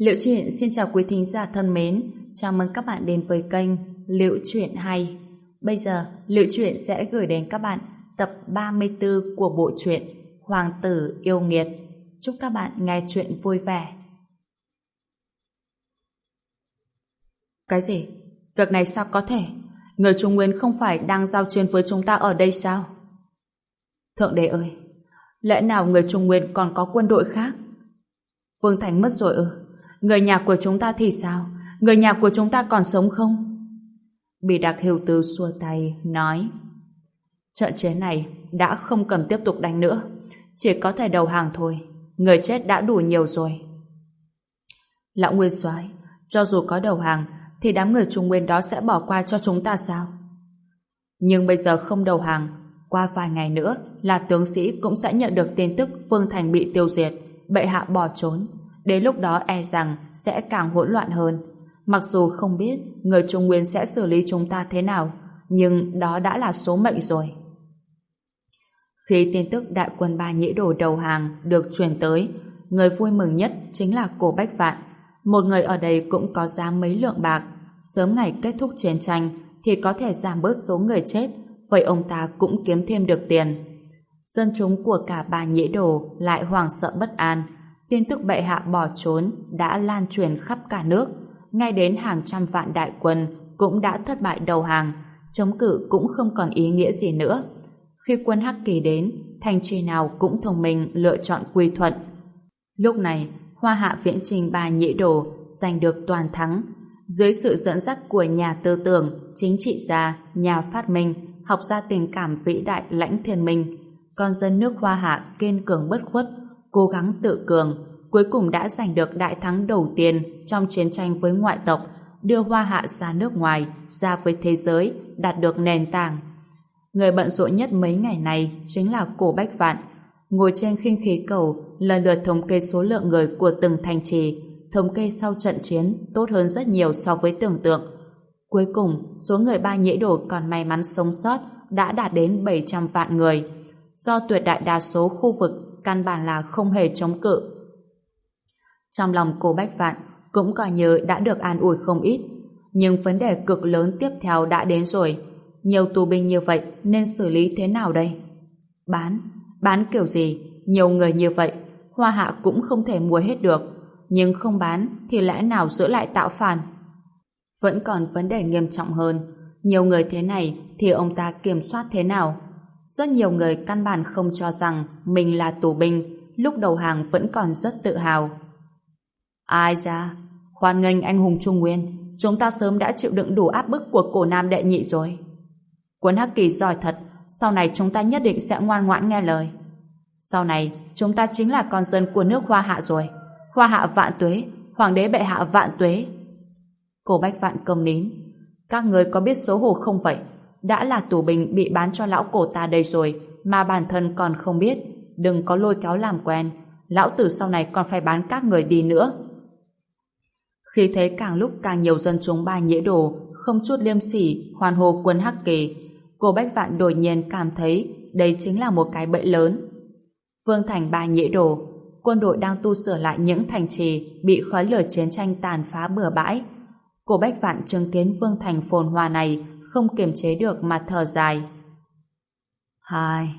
Liệu truyện xin chào quý thính giả thân mến, chào mừng các bạn đến với kênh Liệu truyện hay. Bây giờ, Liệu truyện sẽ gửi đến các bạn tập 34 của bộ truyện Hoàng tử yêu nghiệt. Chúc các bạn nghe truyện vui vẻ. Cái gì? Việc này sao có thể? Người Trung Nguyên không phải đang giao chiến với chúng ta ở đây sao? Thượng đế ơi! Lẽ nào người Trung Nguyên còn có quân đội khác? Vương Thành mất rồi ư? Người nhà của chúng ta thì sao? Người nhà của chúng ta còn sống không? Bị đặc hiệu tư xua tay, nói Trận chiến này đã không cần tiếp tục đánh nữa. Chỉ có thể đầu hàng thôi. Người chết đã đủ nhiều rồi. Lão Nguyên soái cho dù có đầu hàng, thì đám người Trung Nguyên đó sẽ bỏ qua cho chúng ta sao? Nhưng bây giờ không đầu hàng, qua vài ngày nữa là tướng sĩ cũng sẽ nhận được tin tức Vương Thành bị tiêu diệt, bệ hạ bỏ trốn. Đến lúc đó e rằng sẽ càng hỗn loạn hơn. Mặc dù không biết người Trung Nguyên sẽ xử lý chúng ta thế nào, nhưng đó đã là số mệnh rồi. Khi tin tức đại quân ba nhĩ đồ đầu hàng được truyền tới, người vui mừng nhất chính là cổ Bách Vạn. Một người ở đây cũng có giá mấy lượng bạc. Sớm ngày kết thúc chiến tranh thì có thể giảm bớt số người chết, vậy ông ta cũng kiếm thêm được tiền. Dân chúng của cả ba nhĩ đồ lại hoảng sợ bất an. Tin tức bệ hạ bỏ trốn đã lan truyền khắp cả nước. Ngay đến hàng trăm vạn đại quân cũng đã thất bại đầu hàng, chống cự cũng không còn ý nghĩa gì nữa. Khi quân Hắc Kỳ đến, thành trì nào cũng thông minh lựa chọn quy thuận. Lúc này, Hoa Hạ Viễn Trình bà Nhĩ Đồ giành được toàn thắng. Dưới sự dẫn dắt của nhà tư tưởng, chính trị gia, nhà phát minh, học gia tình cảm vĩ đại lãnh thiên minh, con dân nước Hoa Hạ kiên cường bất khuất, cố gắng tự cường, cuối cùng đã giành được đại thắng đầu tiên trong chiến tranh với ngoại tộc, đưa Hoa Hạ ra nước ngoài, ra với thế giới, đạt được nền tảng. Người bận rộn nhất mấy ngày này chính là Cổ Bách Vạn. Ngồi trên khinh khí cầu, lần lượt thống kê số lượng người của từng thành trì, thống kê sau trận chiến tốt hơn rất nhiều so với tưởng tượng. Cuối cùng, số người ba nhễ đồ còn may mắn sống sót đã đạt đến 700 vạn người. Do tuyệt đại đa số khu vực căn bản là không hề chống cự. Trong lòng cô Bách Vạn cũng coi như đã được an ủi không ít. Nhưng vấn đề cực lớn tiếp theo đã đến rồi. Nhiều tù binh như vậy nên xử lý thế nào đây? Bán? Bán kiểu gì? Nhiều người như vậy, Hoa Hạ cũng không thể mua hết được. Nhưng không bán thì lẽ nào giữ lại tạo phản? Vẫn còn vấn đề nghiêm trọng hơn. Nhiều người thế này thì ông ta kiểm soát thế nào? Rất nhiều người căn bản không cho rằng mình là tù binh, lúc đầu hàng vẫn còn rất tự hào. Ai ra? Hoan nghênh anh hùng Trung Nguyên, chúng ta sớm đã chịu đựng đủ áp bức của cổ nam đệ nhị rồi. Quân Hắc Kỳ giỏi thật, sau này chúng ta nhất định sẽ ngoan ngoãn nghe lời. Sau này, chúng ta chính là con dân của nước Hoa Hạ rồi. Hoa Hạ vạn tuế, Hoàng đế bệ hạ vạn tuế. Cổ Bách Vạn cầm nín. Các người có biết xấu hổ không vậy? Đã là tù binh bị bán cho lão cổ ta đây rồi, mà bản thân còn không biết. Đừng có lôi kéo làm quen. Lão tử sau này còn phải bán các người đi nữa. Khi thấy càng lúc càng nhiều dân chúng ba nhễ đồ, không chút liêm sỉ, hoàn hồ quân hắc kỳ, cô Bách Vạn đột nhiên cảm thấy đây chính là một cái bẫy lớn. Vương Thành ba nhễ đồ, quân đội đang tu sửa lại những thành trì bị khói lửa chiến tranh tàn phá bừa bãi. Cô Bách Vạn chứng kiến Vương Thành phồn hoa này không kiềm chế được mà thở dài. Hai,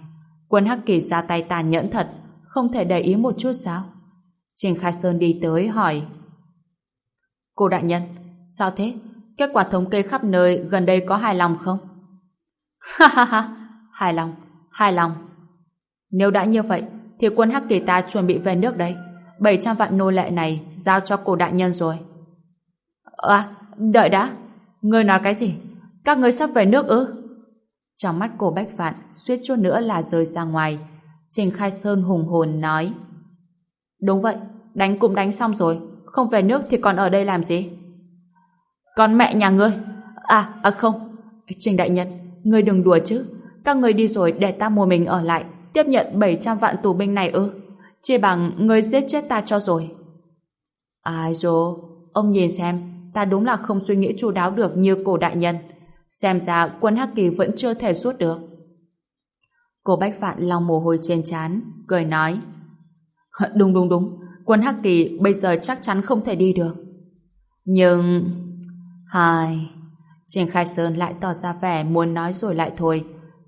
quân Hắc Kỳ ra tay tàn nhẫn thật, không thể để ý một chút sao? Trình Khai Sơn đi tới hỏi. Cô đại nhân, sao thế? Kết quả thống kê khắp nơi gần đây có hài lòng không? Ha ha ha, hài lòng, hài lòng. Nếu đã như vậy, thì quân Hắc Kỳ ta chuẩn bị về nước đây. 700 vạn nô lệ này giao cho cổ đại nhân rồi. À, đợi đã. Ngươi nói cái gì? Các người sắp về nước ư? Trong mắt cô Bách Vạn suýt chút nữa là rơi ra ngoài. Trình Khai Sơn hùng hồn nói. Đúng vậy, đánh cũng đánh xong rồi. Không về nước thì còn ở đây làm gì? Con mẹ nhà ngươi. À, à không. Trình Đại Nhân, ngươi đừng đùa chứ. Các ngươi đi rồi để ta mua mình ở lại tiếp nhận 700 vạn tù binh này ư? Chỉ bằng ngươi giết chết ta cho rồi. Ai dồ, ông nhìn xem, ta đúng là không suy nghĩ chu đáo được như cổ đại nhân. Xem ra quân Hắc Kỳ vẫn chưa thể rút được. Cô Bách Vạn lau mồ hôi trên trán, cười nói. Đúng đúng đúng, quân Hắc Kỳ bây giờ chắc chắn không thể đi được. Nhưng... Hai... Trình Khai Sơn lại tỏ ra vẻ muốn nói rồi lại thôi.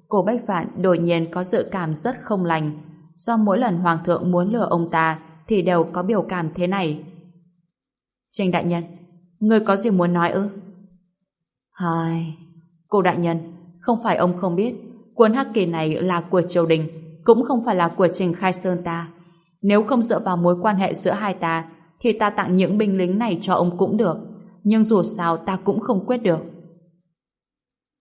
Cô Bách Vạn đột nhiên có dự cảm rất không lành. Do mỗi lần Hoàng thượng muốn lừa ông ta thì đều có biểu cảm thế này. Trình Đại Nhân, người có gì muốn nói ư? Hai... Cô Đại Nhân, không phải ông không biết cuốn hắc kỳ này là của triều đình cũng không phải là của Trình Khai Sơn ta. Nếu không dựa vào mối quan hệ giữa hai ta thì ta tặng những binh lính này cho ông cũng được. Nhưng dù sao ta cũng không quyết được.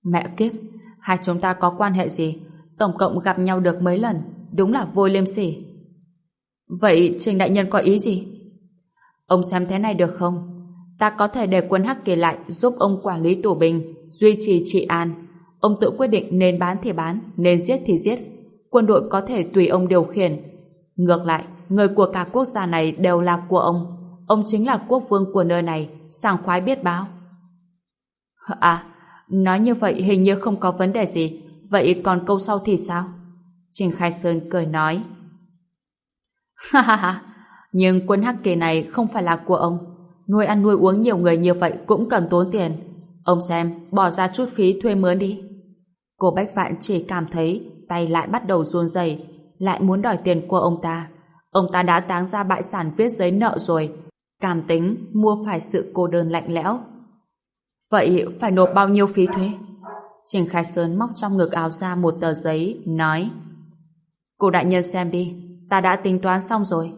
Mẹ kiếp, hai chúng ta có quan hệ gì? Tổng cộng gặp nhau được mấy lần, đúng là vô liêm sỉ. Vậy Trình Đại Nhân có ý gì? Ông xem thế này được không? Ta có thể để quân Hắc Kỳ lại giúp ông quản lý tù binh, duy trì trị an. Ông tự quyết định nên bán thì bán, nên giết thì giết. Quân đội có thể tùy ông điều khiển. Ngược lại, người của cả quốc gia này đều là của ông. Ông chính là quốc vương của nơi này, sảng khoái biết báo. À, nói như vậy hình như không có vấn đề gì. Vậy còn câu sau thì sao? Trình Khai Sơn cười nói. Ha ha ha, nhưng quân hắc kỳ này không phải là của ông. Nuôi ăn nuôi uống nhiều người như vậy cũng cần tốn tiền. Ông xem, bỏ ra chút phí thuê mướn đi. Cô Bách Vạn chỉ cảm thấy tay lại bắt đầu run rẩy, lại muốn đòi tiền của ông ta. Ông ta đã táng ra bại sản viết giấy nợ rồi, cảm tính mua phải sự cô đơn lạnh lẽo. Vậy phải nộp bao nhiêu phí thuế? Trình Khai Sơn móc trong ngực áo ra một tờ giấy, nói Cô đại nhân xem đi, ta đã tính toán xong rồi.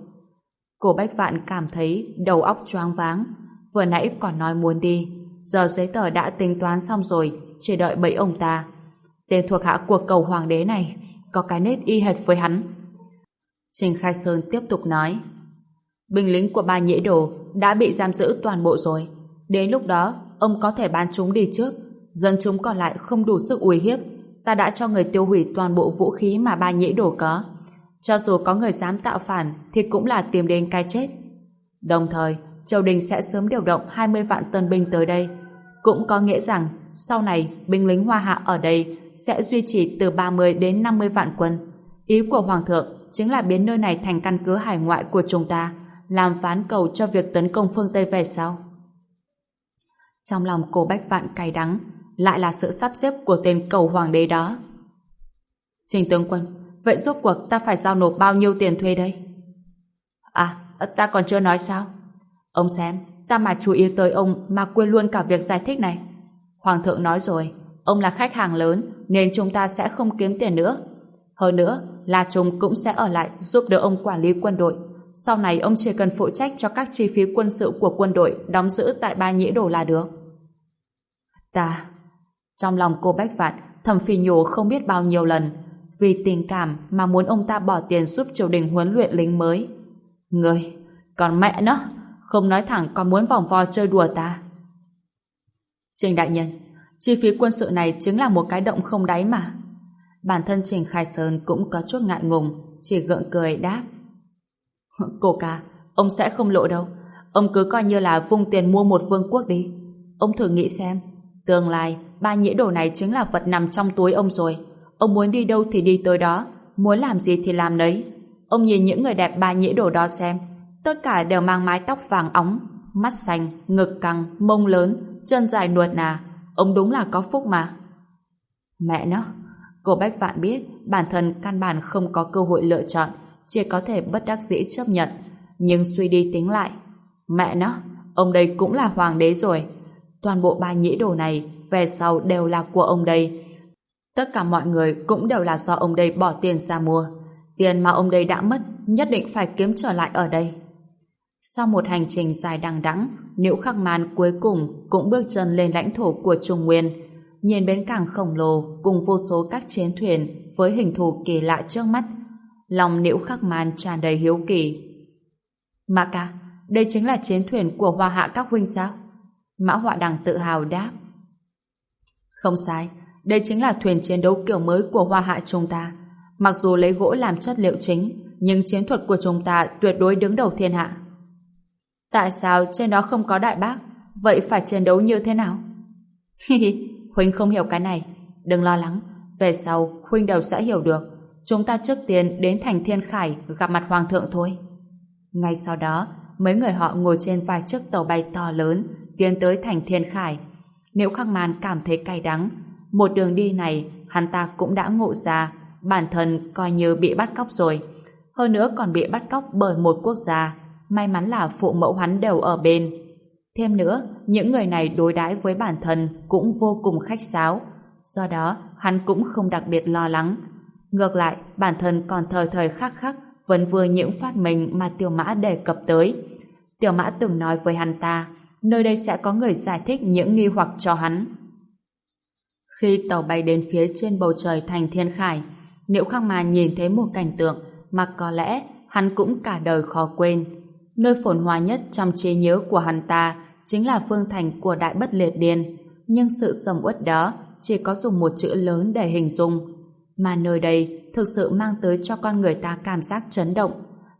Cô Bách Vạn cảm thấy đầu óc choáng váng, vừa nãy còn nói muốn đi, giờ giấy tờ đã tính toán xong rồi, chỉ đợi bẫy ông ta. Tên thuộc hạ của cầu hoàng đế này có cái nết y hệt với hắn. Trình Khai Sơn tiếp tục nói binh lính của ba nhễ đồ đã bị giam giữ toàn bộ rồi. Đến lúc đó, ông có thể bán chúng đi trước. Dân chúng còn lại không đủ sức uy hiếp. Ta đã cho người tiêu hủy toàn bộ vũ khí mà ba nhễ đồ có. Cho dù có người dám tạo phản thì cũng là tìm đến cái chết. Đồng thời, Châu Đình sẽ sớm điều động 20 vạn tân binh tới đây. Cũng có nghĩa rằng, sau này, binh lính Hoa Hạ ở đây sẽ duy trì từ 30 đến 50 vạn quân. Ý của Hoàng thượng chính là biến nơi này thành căn cứ hải ngoại của chúng ta, làm ván cầu cho việc tấn công phương Tây về sau. Trong lòng cổ Bách Vạn cay đắng, lại là sự sắp xếp của tên cầu hoàng đế đó. Trình tướng quân, vậy rốt cuộc ta phải giao nộp bao nhiêu tiền thuê đây? À, ta còn chưa nói sao? Ông xem, ta mà chú ý tới ông mà quên luôn cả việc giải thích này. Hoàng thượng nói rồi, ông là khách hàng lớn nên chúng ta sẽ không kiếm tiền nữa. Hơn nữa, là chúng cũng sẽ ở lại giúp đỡ ông quản lý quân đội. Sau này ông chỉ cần phụ trách cho các chi phí quân sự của quân đội đóng giữ tại ba nhĩ đồ là được. Ta... Trong lòng cô Bách Vạn thầm phi nhổ không biết bao nhiêu lần vì tình cảm mà muốn ông ta bỏ tiền giúp triều đình huấn luyện lính mới. Người, còn mẹ nó, không nói thẳng còn muốn vòng vo chơi đùa ta. Trình đại nhân, chi phí quân sự này chính là một cái động không đáy mà. Bản thân Trình Khai Sơn cũng có chút ngại ngùng, chỉ gượng cười đáp. Cô ca, ông sẽ không lộ đâu. Ông cứ coi như là vung tiền mua một vương quốc đi. Ông thử nghĩ xem, tương lai ba nhĩ đồ này chính là vật nằm trong túi ông rồi. Ông muốn đi đâu thì đi tới đó, muốn làm gì thì làm đấy. Ông nhìn những người đẹp ba nhĩ đồ đó xem, tất cả đều mang mái tóc vàng óng, mắt xanh, ngực căng, mông lớn, chân dài nuột nà. Ông đúng là có phúc mà. Mẹ nó, cô Bách Vạn biết bản thân căn bản không có cơ hội lựa chọn, chỉ có thể bất đắc dĩ chấp nhận. Nhưng suy đi tính lại, mẹ nó, ông đây cũng là hoàng đế rồi. Toàn bộ ba nhĩ đồ này về sau đều là của ông đây. Tất cả mọi người cũng đều là do ông đây bỏ tiền ra mua. Tiền mà ông đây đã mất nhất định phải kiếm trở lại ở đây. Sau một hành trình dài đằng đẵng, Liễu Khắc Man cuối cùng cũng bước chân lên lãnh thổ của Trung Nguyên. Nhìn bến cảng khổng lồ cùng vô số các chiến thuyền với hình thù kỳ lạ trước mắt, lòng Liễu Khắc Man tràn đầy hiếu kỳ. Mã ca, đây chính là chiến thuyền của Hoa Hạ các huynh sao? Mã Họa Đằng tự hào đáp. Không sai, đây chính là thuyền chiến đấu kiểu mới của Hoa Hạ chúng ta. Mặc dù lấy gỗ làm chất liệu chính, nhưng chiến thuật của chúng ta tuyệt đối đứng đầu thiên hạ. Tại sao trên đó không có đại bác? Vậy phải chiến đấu như thế nào? Huynh không hiểu cái này. Đừng lo lắng. Về sau, Huynh đều sẽ hiểu được. Chúng ta trước tiên đến thành Thiên Khải gặp mặt Hoàng thượng thôi. Ngay sau đó, mấy người họ ngồi trên vài chiếc tàu bay to lớn, tiến tới thành Thiên Khải. Nếu Khắc Man cảm thấy cay đắng, một đường đi này hắn ta cũng đã ngộ ra bản thân coi như bị bắt cóc rồi. Hơn nữa còn bị bắt cóc bởi một quốc gia. May mắn là phụ mẫu hắn đều ở bên. Thêm nữa, những người này đối đãi với bản thân cũng vô cùng khách sáo. Do đó, hắn cũng không đặc biệt lo lắng. Ngược lại, bản thân còn thời thời khắc khắc vẫn vừa những phát minh mà Tiểu Mã đề cập tới. Tiểu Mã từng nói với hắn ta, nơi đây sẽ có người giải thích những nghi hoặc cho hắn. Khi tàu bay đến phía trên bầu trời thành thiên khải, Niệu Khang Mà nhìn thấy một cảnh tượng mà có lẽ hắn cũng cả đời khó quên. Nơi phồn hoa nhất trong trí nhớ của hắn ta chính là phương thành của Đại Bất Liệt Điền, nhưng sự sầm uất đó chỉ có dùng một chữ lớn để hình dung. Mà nơi đây thực sự mang tới cho con người ta cảm giác chấn động.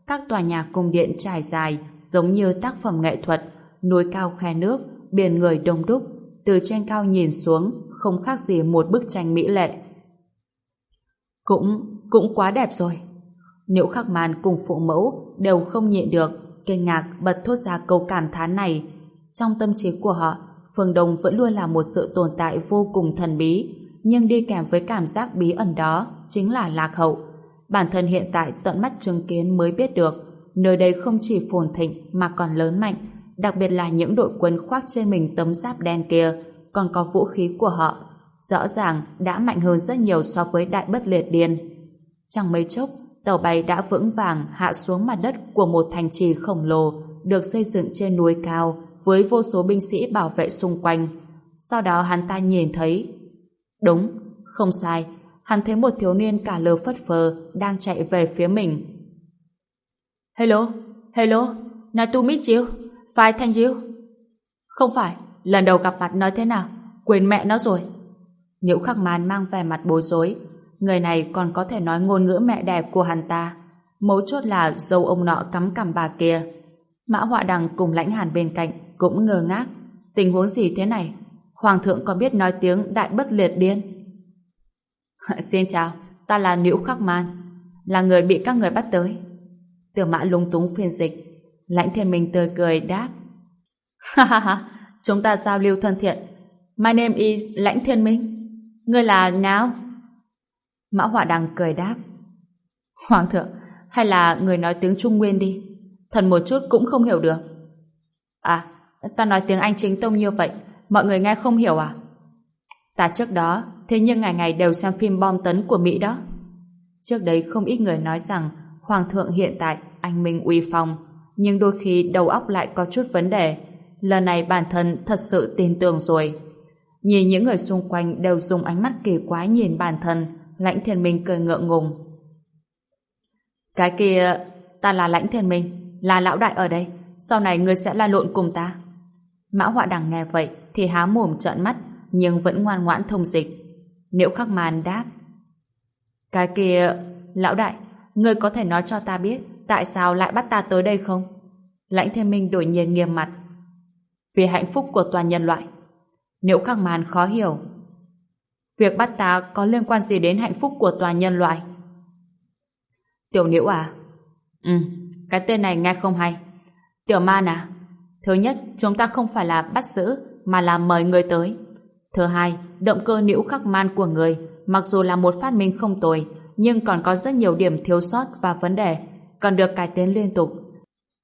Các tòa nhà cung điện trải dài giống như tác phẩm nghệ thuật, núi cao khe nước, biển người đông đúc, từ trên cao nhìn xuống không khác gì một bức tranh mỹ lệ. Cũng, cũng quá đẹp rồi. Nếu khắc màn cùng phụ mẫu đều không nhịn được, kinh ngạc bật thốt ra câu cảm thán này. Trong tâm trí của họ, Phương Đông vẫn luôn là một sự tồn tại vô cùng thần bí, nhưng đi kèm với cảm giác bí ẩn đó chính là lạc hậu. Bản thân hiện tại tận mắt chứng kiến mới biết được, nơi đây không chỉ phồn thịnh mà còn lớn mạnh, đặc biệt là những đội quân khoác trên mình tấm giáp đen kia, còn có vũ khí của họ, rõ ràng đã mạnh hơn rất nhiều so với đại bất liệt điên. Chẳng mấy chốc, tàu bay đã vững vàng hạ xuống mặt đất của một thành trì khổng lồ được xây dựng trên núi cao với vô số binh sĩ bảo vệ xung quanh. Sau đó hắn ta nhìn thấy Đúng, không sai, hắn thấy một thiếu niên cả lơ phất phơ đang chạy về phía mình. Hello, hello, Natumichiu, phải Thanh you. Không phải, lần đầu gặp mặt nói thế nào, quên mẹ nó rồi. Nhiễu khắc màn mang vẻ mặt bối rối, người này còn có thể nói ngôn ngữ mẹ đẻ của hắn ta. Mấu chốt là dâu ông nọ cắm cằm bà kia. Mã họa đằng cùng lãnh hàn bên cạnh cũng ngơ ngác. Tình huống gì thế này? Hoàng thượng có biết nói tiếng đại bất liệt điên? Xin chào, ta là Nhiễu Khắc Man, là người bị các người bắt tới. Tiểu mã lung túng phiên dịch, lãnh thiên minh tươi cười đáp. Ha ha ha, chúng ta giao lưu thân thiện. My name is lãnh thiên minh. Ngươi là nào? Mã họa đằng cười đáp. Hoàng thượng, hay là người nói tiếng Trung Nguyên đi? Thần một chút cũng không hiểu được. À, ta nói tiếng Anh chính tông như vậy, mọi người nghe không hiểu à? Ta trước đó, thế nhưng ngày ngày đều xem phim bom tấn của Mỹ đó. Trước đấy không ít người nói rằng Hoàng thượng hiện tại anh Minh uy phong, nhưng đôi khi đầu óc lại có chút vấn đề. Lần này bản thân thật sự tin tưởng rồi. Nhìn những người xung quanh đều dùng ánh mắt kỳ quái nhìn bản thân, lãnh thiên minh cười ngượng ngùng. Cái kia, ta là lãnh thiên minh, là lão đại ở đây, sau này ngươi sẽ la lộn cùng ta. Mã họa đằng nghe vậy thì há mồm trợn mắt, nhưng vẫn ngoan ngoãn thông dịch. nếu khắc màn đáp. Cái kia, lão đại, ngươi có thể nói cho ta biết tại sao lại bắt ta tới đây không? Lãnh thiên minh đổi nhiên nghiêm mặt. Vì hạnh phúc của toàn nhân loại. Nếu khắc màn khó hiểu. Việc bắt ta có liên quan gì đến hạnh phúc của toàn nhân loại? Tiểu Niệu à? Ừ, cái tên này nghe không hay. Tiểu Man à? Thứ nhất, chúng ta không phải là bắt giữ, mà là mời người tới. Thứ hai, động cơ Niệu khắc man của người, mặc dù là một phát minh không tồi, nhưng còn có rất nhiều điểm thiếu sót và vấn đề, còn được cải tiến liên tục.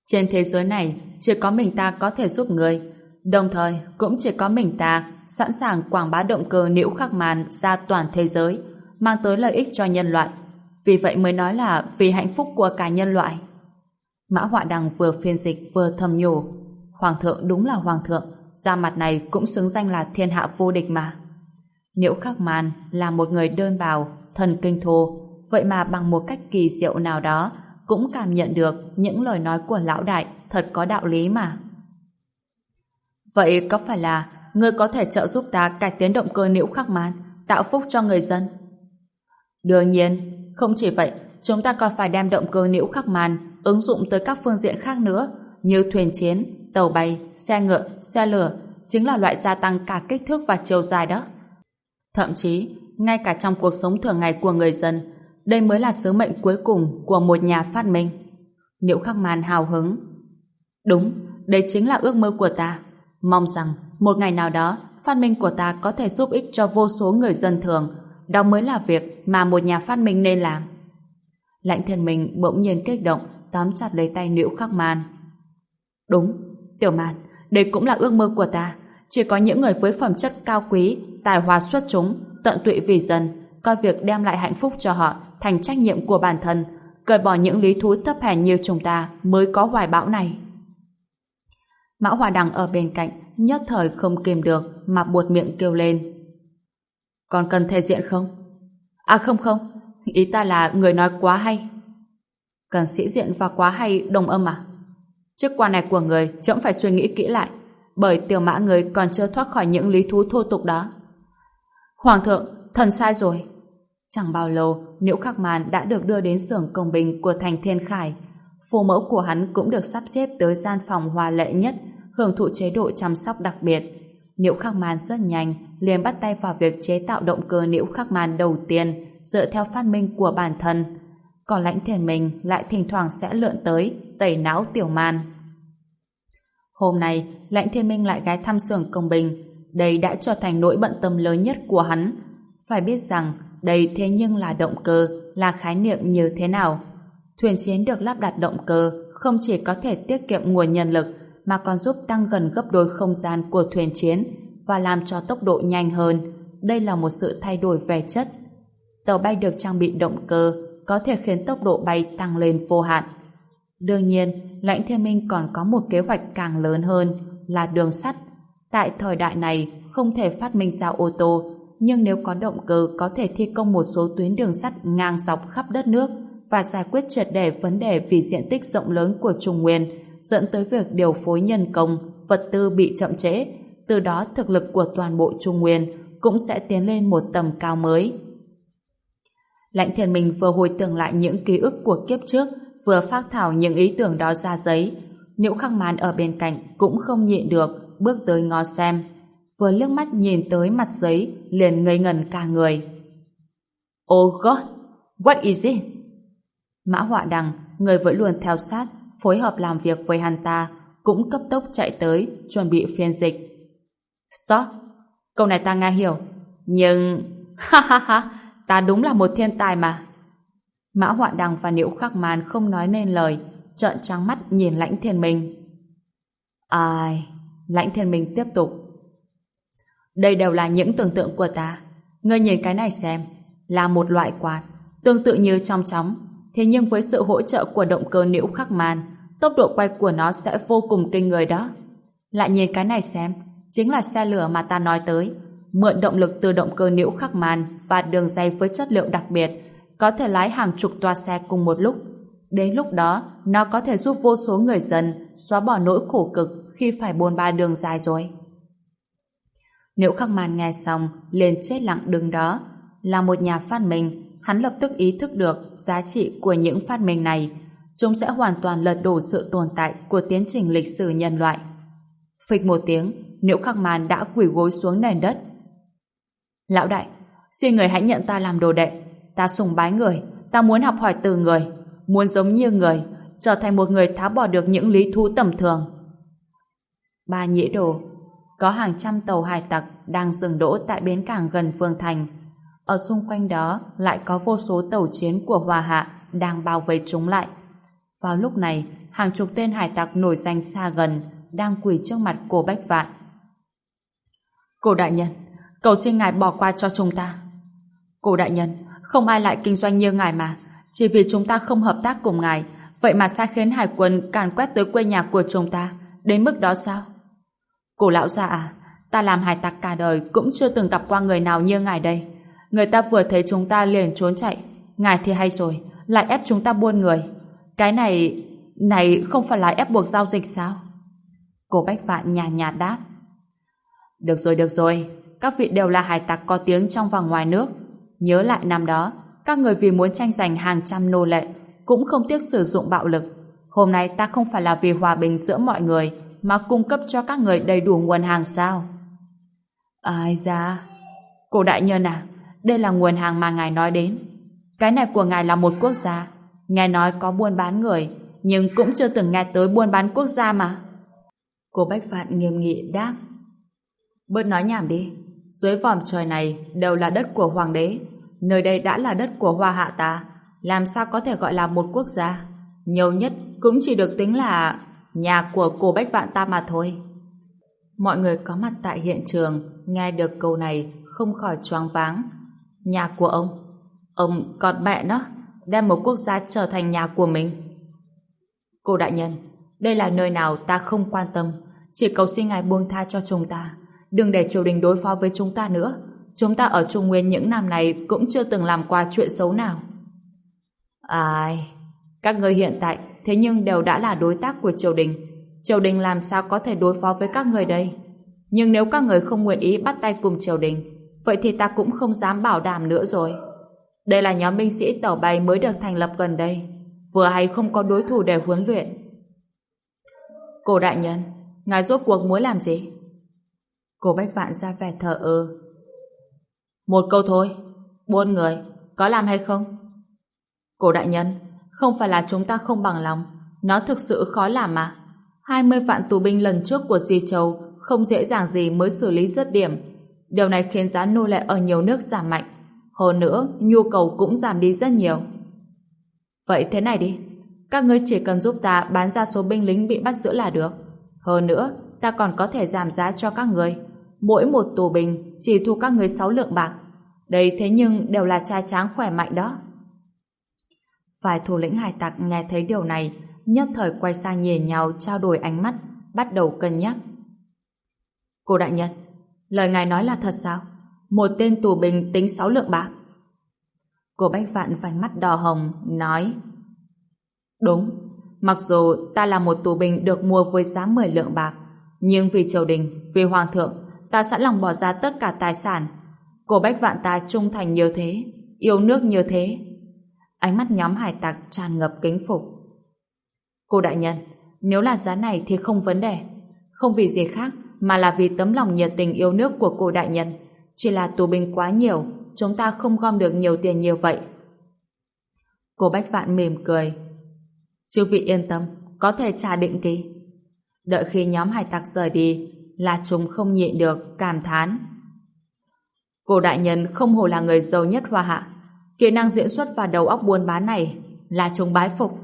Trên thế giới này, chỉ có mình ta có thể giúp người, Đồng thời, cũng chỉ có mình ta sẵn sàng quảng bá động cơ nữ Khắc Màn ra toàn thế giới, mang tới lợi ích cho nhân loại. Vì vậy mới nói là vì hạnh phúc của cả nhân loại. Mã Họa Đằng vừa phiên dịch vừa thầm nhủ. Hoàng thượng đúng là hoàng thượng, ra mặt này cũng xứng danh là thiên hạ vô địch mà. Niễu Khắc Màn là một người đơn bào, thần kinh thô, vậy mà bằng một cách kỳ diệu nào đó cũng cảm nhận được những lời nói của lão đại thật có đạo lý mà. Vậy có phải là ngươi có thể trợ giúp ta cải tiến động cơ nhiễu khắc man, tạo phúc cho người dân? Đương nhiên, không chỉ vậy, chúng ta còn phải đem động cơ nhiễu khắc man ứng dụng tới các phương diện khác nữa, như thuyền chiến, tàu bay, xe ngựa, xe lửa, chính là loại gia tăng cả kích thước và chiều dài đó. Thậm chí, ngay cả trong cuộc sống thường ngày của người dân, đây mới là sứ mệnh cuối cùng của một nhà phát minh. Niệu Khắc Man hào hứng. Đúng, đây chính là ước mơ của ta. Mong rằng một ngày nào đó phát minh của ta có thể giúp ích cho vô số người dân thường. Đó mới là việc mà một nhà phát minh nên làm. Lãnh thiên minh bỗng nhiên kích động tóm chặt lấy tay nữ Khắc Man. Đúng, Tiểu Man, đây cũng là ước mơ của ta. Chỉ có những người với phẩm chất cao quý, tài hoa xuất chúng, tận tụy vì dân, coi việc đem lại hạnh phúc cho họ thành trách nhiệm của bản thân, cởi bỏ những lý thú thấp hèn như chúng ta mới có hoài bão này. Mã Hòa Đằng ở bên cạnh, nhất thời không kìm được mà buột miệng kêu lên. Còn cần thể diện không? À không không, ý ta là người nói quá hay. Cần sĩ diện và quá hay đồng âm à? Chức quan này của người chậm phải suy nghĩ kỹ lại, bởi tiểu mã người còn chưa thoát khỏi những lý thú thô tục đó. Hoàng thượng, thần sai rồi. Chẳng bao lâu, Niễu Khắc Màn đã được đưa đến xưởng công bình của thành Thiên Khải. Phù mẫu của hắn cũng được sắp xếp tới gian phòng hoa lệ nhất, hưởng thụ chế độ chăm sóc đặc biệt. Niễu Khắc Màn rất nhanh, liền bắt tay vào việc chế tạo động cơ Niễu Khắc Màn đầu tiên, dựa theo phát minh của bản thân. Còn lãnh thiền mình lại thỉnh thoảng sẽ lượn tới, tẩy não tiểu man. Hôm nay, lãnh thiên minh lại ghé thăm xưởng công bình. Đây đã trở thành nỗi bận tâm lớn nhất của hắn. Phải biết rằng, đây thế nhưng là động cơ, là khái niệm như thế nào. Thuyền chiến được lắp đặt động cơ không chỉ có thể tiết kiệm nguồn nhân lực mà còn giúp tăng gần gấp đôi không gian của thuyền chiến và làm cho tốc độ nhanh hơn. Đây là một sự thay đổi về chất. Tàu bay được trang bị động cơ có thể khiến tốc độ bay tăng lên vô hạn. Đương nhiên, lãnh thiên minh còn có một kế hoạch càng lớn hơn là đường sắt. Tại thời đại này, không thể phát minh ra ô tô, nhưng nếu có động cơ có thể thi công một số tuyến đường sắt ngang dọc khắp đất nước và giải quyết triệt để vấn đề vì diện tích rộng lớn của Trung Nguyên, dẫn tới việc điều phối nhân công, vật tư bị chậm trễ, từ đó thực lực của toàn bộ Trung Nguyên cũng sẽ tiến lên một tầm cao mới. Lãnh thiền mình vừa hồi tưởng lại những ký ức của kiếp trước, vừa phát thảo những ý tưởng đó ra giấy. Nhiễu khắc màn ở bên cạnh cũng không nhịn được, bước tới ngó xem. Vừa liếc mắt nhìn tới mặt giấy, liền ngây ngần cả người. Oh God! What is it? Mã họa đằng, người vẫn luôn theo sát, phối hợp làm việc với hắn ta, cũng cấp tốc chạy tới, chuẩn bị phiên dịch. Stop! Câu này ta nghe hiểu, nhưng... Ha ha ha! Ta đúng là một thiên tài mà. Mã Họa Đằng và Niễu Khắc Màn không nói nên lời, trợn trắng mắt nhìn Lãnh Thiên Minh. Ai? Lãnh Thiên Minh tiếp tục. Đây đều là những tưởng tượng của ta. Ngươi nhìn cái này xem, là một loại quạt, tương tự như trong chóng, thế nhưng với sự hỗ trợ của động cơ Niễu Khắc Màn, tốc độ quay của nó sẽ vô cùng kinh người đó. Lại nhìn cái này xem, chính là xe lửa mà ta nói tới, mượn động lực từ động cơ Niễu Khắc Màn và đường dây với chất liệu đặc biệt, có thể lái hàng chục toa xe cùng một lúc. Đến lúc đó, nó có thể giúp vô số người dân xóa bỏ nỗi khổ cực khi phải buôn ba đường dài rồi. Nếu khắc màn nghe xong, liền chết lặng đứng đó. Là một nhà phát minh, hắn lập tức ý thức được giá trị của những phát minh này. Chúng sẽ hoàn toàn lật đổ sự tồn tại của tiến trình lịch sử nhân loại. Phịch một tiếng, nếu Khắc Màn đã quỳ gối xuống nền đất. Lão đại, xin người hãy nhận ta làm đồ đệ. Ta sùng bái người, ta muốn học hỏi từ người, muốn giống như người, trở thành một người tháo bỏ được những lý thú tầm thường. Ba nhĩ đồ Có hàng trăm tàu hải tặc đang dừng đỗ tại bến cảng gần Phương Thành. Ở xung quanh đó lại có vô số tàu chiến của Hòa Hạ đang bao vây chúng lại. Vào lúc này, hàng chục tên hải tặc nổi danh xa gần đang quỳ trước mặt cô Bách Vạn. cô đại nhân, cầu xin ngài bỏ qua cho chúng ta. cô đại nhân, không ai lại kinh doanh như ngài mà. Chỉ vì chúng ta không hợp tác cùng ngài, vậy mà sai khiến hải quân càn quét tới quê nhà của chúng ta. Đến mức đó sao? Cổ lão già à, ta làm hải tặc cả đời cũng chưa từng gặp qua người nào như ngài đây. Người ta vừa thấy chúng ta liền trốn chạy. Ngài thì hay rồi, lại ép chúng ta buôn người. Cái này... này không phải là ép buộc giao dịch sao? Cổ Bách Vạn nhàn nhạt, đáp. Được rồi, được rồi. Các vị đều là hải tặc có tiếng trong và ngoài nước. Nhớ lại năm đó, các người vì muốn tranh giành hàng trăm nô lệ, cũng không tiếc sử dụng bạo lực. Hôm nay ta không phải là vì hòa bình giữa mọi người, mà cung cấp cho các người đầy đủ nguồn hàng sao? Ai ra? Cổ đại nhân à, đây là nguồn hàng mà ngài nói đến. Cái này của ngài là một quốc gia. Ngài nói có buôn bán người, nhưng cũng chưa từng nghe tới buôn bán quốc gia mà. Cô Bách Vạn nghiêm nghị đáp. Bớt nói nhảm đi. Dưới vòm trời này đều là đất của hoàng đế. Nơi đây đã là đất của hoa hạ ta. Làm sao có thể gọi là một quốc gia? Nhiều nhất cũng chỉ được tính là nhà của cô Bách Vạn ta mà thôi. Mọi người có mặt tại hiện trường nghe được câu này không khỏi choáng váng. Nhà của ông? Ông còn mẹ nó đem một quốc gia trở thành nhà của mình. Cô đại nhân, đây là nơi nào ta không quan tâm, chỉ cầu xin ngài buông tha cho chúng ta. Đừng để triều đình đối phó với chúng ta nữa. Chúng ta ở Trung Nguyên những năm này cũng chưa từng làm qua chuyện xấu nào. Ai... Các người hiện tại thế nhưng đều đã là đối tác của triều đình. Triều đình làm sao có thể đối phó với các người đây? Nhưng nếu các người không nguyện ý bắt tay cùng triều đình, vậy thì ta cũng không dám bảo đảm nữa rồi. Đây là nhóm binh sĩ tàu bay mới được thành lập gần đây. Vừa hay không có đối thủ để huấn luyện. Cô đại nhân, ngài rốt cuộc muốn làm gì? Cô Bách Vạn ra vẻ thờ ơ. Một câu thôi, buôn người, có làm hay không? Cô đại nhân, không phải là chúng ta không bằng lòng, nó thực sự khó làm mà. 20 vạn tù binh lần trước của Di Châu không dễ dàng gì mới xử lý rớt điểm. Điều này khiến giá nô lệ ở nhiều nước giảm mạnh. Hơn nữa, nhu cầu cũng giảm đi rất nhiều. Vậy thế này đi, các ngươi chỉ cần giúp ta bán ra số binh lính bị bắt giữ là được. Hơn nữa, ta còn có thể giảm giá cho các người. Mỗi một tù binh chỉ thu các người 6 lượng bạc. Đây thế nhưng đều là trai tráng khỏe mạnh đó. Vài thủ lĩnh hải tặc nghe thấy điều này, nhất thời quay sang nhìn nhau trao đổi ánh mắt, bắt đầu cân nhắc. Cô đại nhân, lời ngài nói là thật sao? Một tên tù binh tính sáu lượng bạc. Cô Bách Vạn vành mắt đỏ hồng, nói Đúng, mặc dù ta là một tù binh được mua với giá 10 lượng bạc, nhưng vì triều đình, vì hoàng thượng, ta sẵn lòng bỏ ra tất cả tài sản. Cô Bách Vạn ta trung thành như thế, yêu nước như thế, Ánh mắt nhóm hải tặc tràn ngập kính phục. Cô đại nhân, nếu là giá này thì không vấn đề. Không vì gì khác, mà là vì tấm lòng nhiệt tình yêu nước của cô đại nhân. Chỉ là tù binh quá nhiều, chúng ta không gom được nhiều tiền nhiều vậy. Cô Bách Vạn mỉm cười. Chư vị yên tâm, có thể trả định kỳ. Đợi khi nhóm hải tặc rời đi, là chúng không nhịn được, cảm thán. Cô đại nhân không hồ là người giàu nhất hoa hạ, Kỹ năng diễn xuất và đầu óc buôn bán này là chúng bái phục.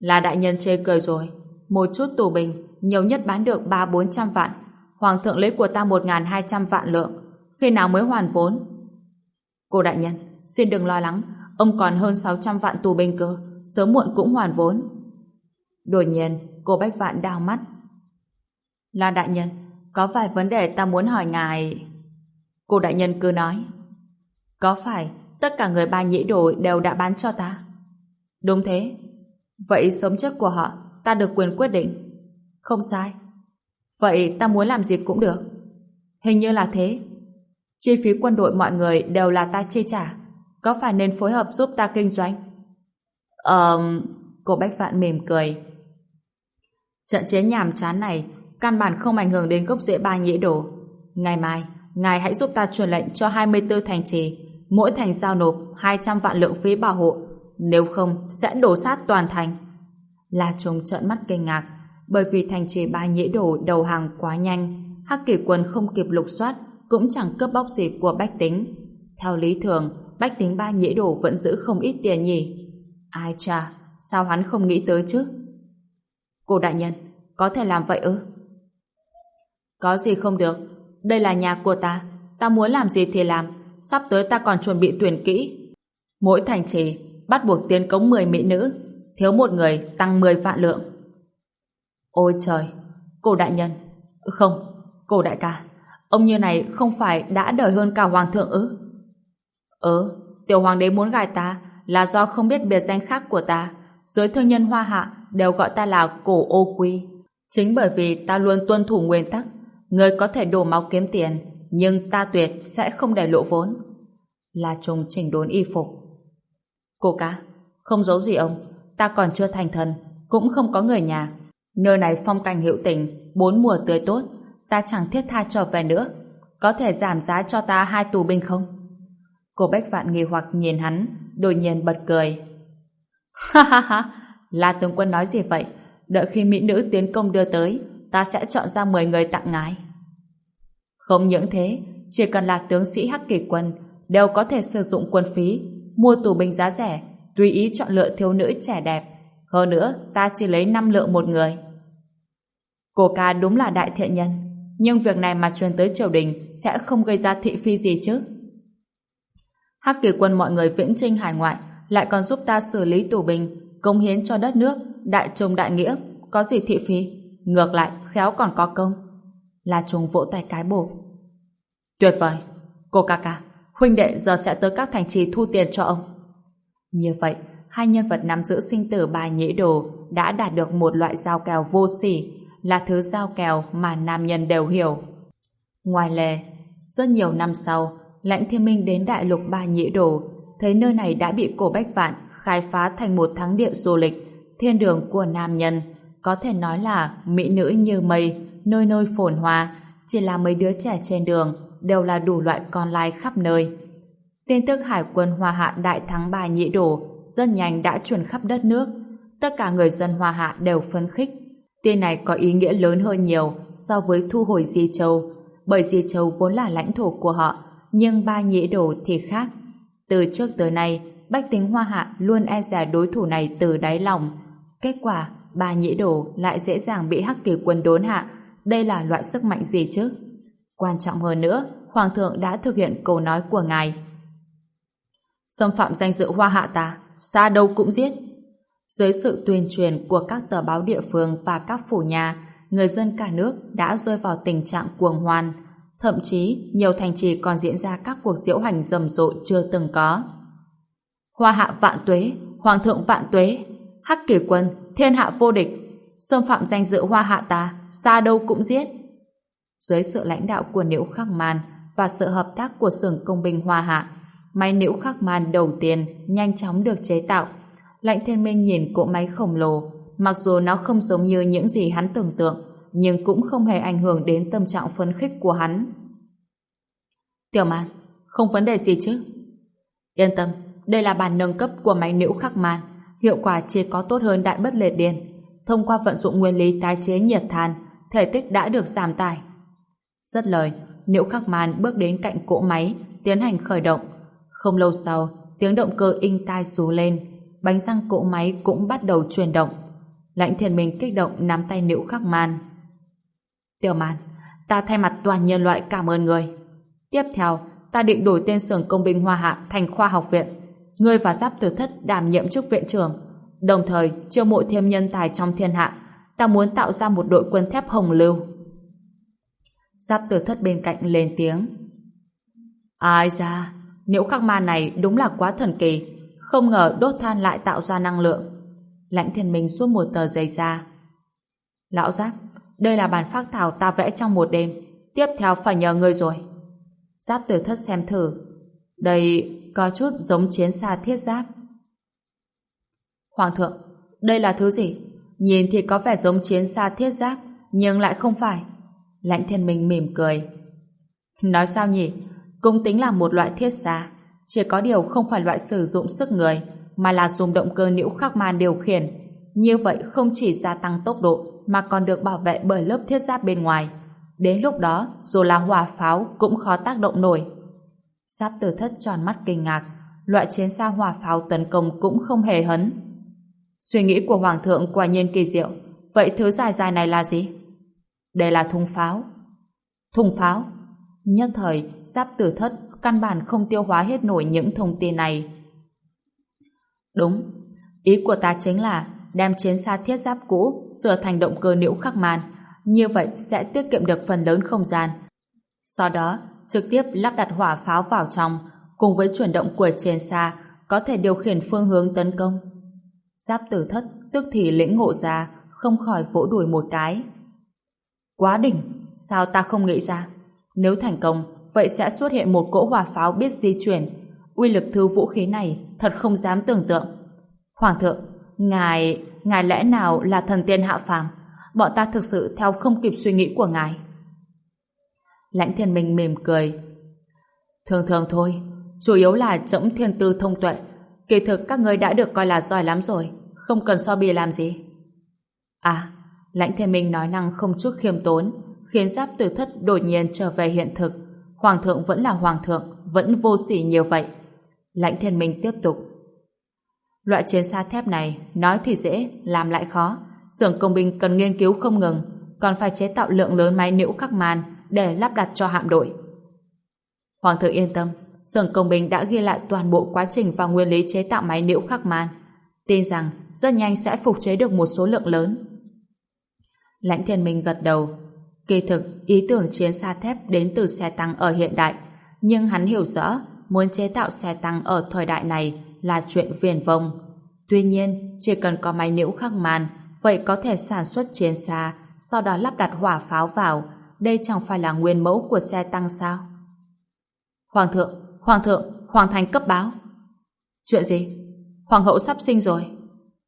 Là đại nhân chê cười rồi. Một chút tù bình, nhiều nhất bán được ba bốn trăm vạn. Hoàng thượng lấy của ta một hai trăm vạn lượng. Khi nào mới hoàn vốn? Cô đại nhân, xin đừng lo lắng. Ông còn hơn sáu trăm vạn tù binh cơ. Sớm muộn cũng hoàn vốn. Đột nhiên, cô Bách Vạn đào mắt. Là đại nhân, có vài vấn đề ta muốn hỏi ngài. Cô đại nhân cứ nói. Có phải tất cả người ba nhĩ đồ đều đã bán cho ta. Đúng thế. Vậy sống chết của họ, ta được quyền quyết định. Không sai. Vậy ta muốn làm gì cũng được. Hình như là thế. Chi phí quân đội mọi người đều là ta chi trả. Có phải nên phối hợp giúp ta kinh doanh? Ờ... cô Bách Vạn mỉm cười. Trận chiến nhàm chán này căn bản không ảnh hưởng đến gốc rễ ba nhĩ đồ. Ngày mai, ngài hãy giúp ta truyền lệnh cho 24 thành trì mỗi thành giao nộp 200 vạn lượng phí bảo hộ, nếu không sẽ đổ sát toàn thành. La Trung trợn mắt kinh ngạc, bởi vì thành trì ba nhĩ đổ đầu hàng quá nhanh, Hắc Kỳ quân không kịp lục soát, cũng chẳng cướp bóc gì của bách tính. Theo lý thường, bách tính ba nhĩ đổ vẫn giữ không ít tiền nhỉ. Ai cha, sao hắn không nghĩ tới chứ? Cô đại nhân, có thể làm vậy ư? Có gì không được, đây là nhà của ta, ta muốn làm gì thì làm, sắp tới ta còn chuẩn bị tuyển kỹ. Mỗi thành trì bắt buộc tiến cống 10 mỹ nữ, thiếu một người tăng 10 vạn lượng. Ôi trời, cổ đại nhân, không, cổ đại ca, ông như này không phải đã đời hơn cả hoàng thượng ư? Ừ, tiểu hoàng đế muốn gài ta là do không biết biệt danh khác của ta, giới thương nhân hoa hạ đều gọi ta là cổ ô quy. Chính bởi vì ta luôn tuân thủ nguyên tắc, người có thể đổ máu kiếm tiền, nhưng ta tuyệt sẽ không để lộ vốn. La Trung chỉnh đốn y phục. Cô cá, không giấu gì ông, ta còn chưa thành thần, cũng không có người nhà. Nơi này phong cảnh hữu tình, bốn mùa tươi tốt, ta chẳng thiết tha trở về nữa. Có thể giảm giá cho ta hai tù binh không? Cô Bách Vạn nghi hoặc nhìn hắn, đột nhiên bật cười. Ha ha ha, La tướng quân nói gì vậy? Đợi khi mỹ nữ tiến công đưa tới, ta sẽ chọn ra 10 người tặng ngài. Không những thế, chỉ cần là tướng sĩ Hắc Kỳ quân đều có thể sử dụng quân phí, mua tù binh giá rẻ, tùy ý chọn lựa thiếu nữ trẻ đẹp. Hơn nữa, ta chỉ lấy 5 lượng một người. Cô ca đúng là đại thiện nhân, nhưng việc này mà truyền tới triều đình sẽ không gây ra thị phi gì chứ. Hắc kỳ quân mọi người viễn trinh hải ngoại lại còn giúp ta xử lý tù binh, công hiến cho đất nước, đại trung đại nghĩa, có gì thị phi? Ngược lại, khéo còn có công. La trùng vỗ tay cái bổ. Tuyệt vời, cô ca ca, huynh đệ giờ sẽ tới các thành trì thu tiền cho ông. Như vậy, hai nhân vật nắm giữ sinh tử bài nhĩ đồ đã đạt được một loại giao kèo vô sỉ, là thứ giao kèo mà nam nhân đều hiểu. Ngoài lề, rất nhiều năm sau, lãnh thiên minh đến đại lục ba nhĩ đồ, thấy nơi này đã bị cổ bách vạn khai phá thành một thắng địa du lịch, thiên đường của nam nhân. Có thể nói là mỹ nữ như mây, nơi nơi phồn hoa, chỉ là mấy đứa trẻ trên đường, đều là đủ loại con lai khắp nơi. Tin tức hải quân Hoa Hạ đại thắng ba nhĩ đồ rất nhanh đã truyền khắp đất nước. Tất cả người dân Hoa Hạ đều phấn khích. Tin này có ý nghĩa lớn hơn nhiều so với thu hồi Di Châu, bởi Di Châu vốn là lãnh thổ của họ, nhưng ba Nhĩ đồ thì khác. Từ trước tới nay, bách tính Hoa Hạ luôn e dè đối thủ này từ đáy lòng. Kết quả, ba Nhĩ đồ lại dễ dàng bị hắc kỳ quân đốn hạ. Đây là loại sức mạnh gì chứ? Quan trọng hơn nữa, Hoàng thượng đã thực hiện câu nói của ngài. Xâm phạm danh dự hoa hạ ta, xa đâu cũng giết. Dưới sự tuyên truyền của các tờ báo địa phương và các phủ nhà, người dân cả nước đã rơi vào tình trạng cuồng hoan. Thậm chí, nhiều thành trì còn diễn ra các cuộc diễu hành rầm rộ chưa từng có. Hoa hạ vạn tuế, hoàng thượng vạn tuế, hắc kỷ quân, thiên hạ vô địch, xâm phạm danh dự hoa hạ ta, xa đâu cũng giết. Dưới sự lãnh đạo của Niễu Khắc Man và sự hợp tác của xưởng công binh Hoa Hạ, máy nữ Khắc màn đầu tiên nhanh chóng được chế tạo. Lãnh Thiên Minh nhìn cỗ máy khổng lồ, mặc dù nó không giống như những gì hắn tưởng tượng, nhưng cũng không hề ảnh hưởng đến tâm trạng phấn khích của hắn. Tiểu Man, không vấn đề gì chứ? Yên tâm, đây là bản nâng cấp của máy nữ Khắc màn, hiệu quả chỉ có tốt hơn đại bất lệ điền. Thông qua vận dụng nguyên lý tái chế nhiệt than, thể tích đã được giảm tải. Rất lời, nữ Khắc màn bước đến cạnh cỗ máy, tiến hành khởi động. Không lâu sau, tiếng động cơ inh tai rú lên, bánh răng cỗ máy cũng bắt đầu chuyển động. Lãnh Thiên Minh kích động nắm tay nữ Khắc Man. Tiểu Man, ta thay mặt toàn nhân loại cảm ơn người. Tiếp theo, ta định đổi tên xưởng công binh Hoa Hạ thành khoa học viện. Ngươi và Giáp Tử Thất đảm nhiệm chức viện trưởng. Đồng thời, chiêu mộ thêm nhân tài trong thiên hạ. Ta muốn tạo ra một đội quân thép hồng lưu. Giáp tử thất bên cạnh lên tiếng. Ai ra, nếu khắc ma này đúng là quá thần kỳ, không ngờ đốt than lại tạo ra năng lượng. Lãnh thiên minh suốt một tờ giấy ra. Lão Giáp, đây là bản phác thảo ta vẽ trong một đêm, tiếp theo phải nhờ ngươi rồi. Giáp tử thất xem thử. Đây có chút giống chiến xa thiết giáp. Hoàng thượng, đây là thứ gì? Nhìn thì có vẻ giống chiến xa thiết giáp, nhưng lại không phải. Lãnh thiên minh mỉm cười. Nói sao nhỉ? Cũng tính là một loại thiết xa. Chỉ có điều không phải loại sử dụng sức người, mà là dùng động cơ nhiễu khắc man điều khiển. Như vậy không chỉ gia tăng tốc độ, mà còn được bảo vệ bởi lớp thiết giáp bên ngoài. Đến lúc đó, dù là hỏa pháo cũng khó tác động nổi. Giáp tử thất tròn mắt kinh ngạc, loại chiến xa hỏa pháo tấn công cũng không hề hấn. Suy nghĩ của Hoàng thượng quả nhiên kỳ diệu. Vậy thứ dài dài này là gì? Đây là thùng pháo. Thùng pháo? Nhất thời, giáp tử thất căn bản không tiêu hóa hết nổi những thông tin này. Đúng, ý của ta chính là đem chiến xa thiết giáp cũ sửa thành động cơ nhiễu khắc màn, như vậy sẽ tiết kiệm được phần lớn không gian. Sau đó, trực tiếp lắp đặt hỏa pháo vào trong, cùng với chuyển động của chiến xa, có thể điều khiển phương hướng tấn công. Giáp tử thất tức thì lĩnh ngộ ra, không khỏi vỗ đùi một cái. Quá đỉnh, sao ta không nghĩ ra? Nếu thành công, vậy sẽ xuất hiện một cỗ hỏa pháo biết di chuyển. Uy lực thứ vũ khí này thật không dám tưởng tượng. Hoàng thượng, ngài, ngài lẽ nào là thần tiên hạ phàm? Bọn ta thực sự theo không kịp suy nghĩ của ngài. Lãnh thiên minh mỉm cười. Thường thường thôi, chủ yếu là trẫm thiên tư thông tuệ. Kỳ thực các ngươi đã được coi là giỏi lắm rồi, không cần so bì làm gì. À, lãnh thiên minh nói năng không chút khiêm tốn, khiến giáp tử thất đột nhiên trở về hiện thực. Hoàng thượng vẫn là hoàng thượng, vẫn vô sỉ nhiều vậy. Lãnh thiên minh tiếp tục. Loại chiến xa thép này, nói thì dễ, làm lại khó. Xưởng công binh cần nghiên cứu không ngừng, còn phải chế tạo lượng lớn máy nữ khắc màn để lắp đặt cho hạm đội. Hoàng thượng yên tâm, xưởng công binh đã ghi lại toàn bộ quá trình và nguyên lý chế tạo máy nữ khắc màn. Tin rằng rất nhanh sẽ phục chế được một số lượng lớn. Lãnh thiên minh gật đầu. Kỳ thực, ý tưởng chiến xa thép đến từ xe tăng ở hiện đại, nhưng hắn hiểu rõ muốn chế tạo xe tăng ở thời đại này là chuyện viển vông. Tuy nhiên, chỉ cần có máy nhiễu khắc màn, vậy có thể sản xuất chiến xa, sau đó lắp đặt hỏa pháo vào. Đây chẳng phải là nguyên mẫu của xe tăng sao? Hoàng thượng, Hoàng thượng, Hoàng thành cấp báo. Chuyện gì? Hoàng hậu sắp sinh rồi.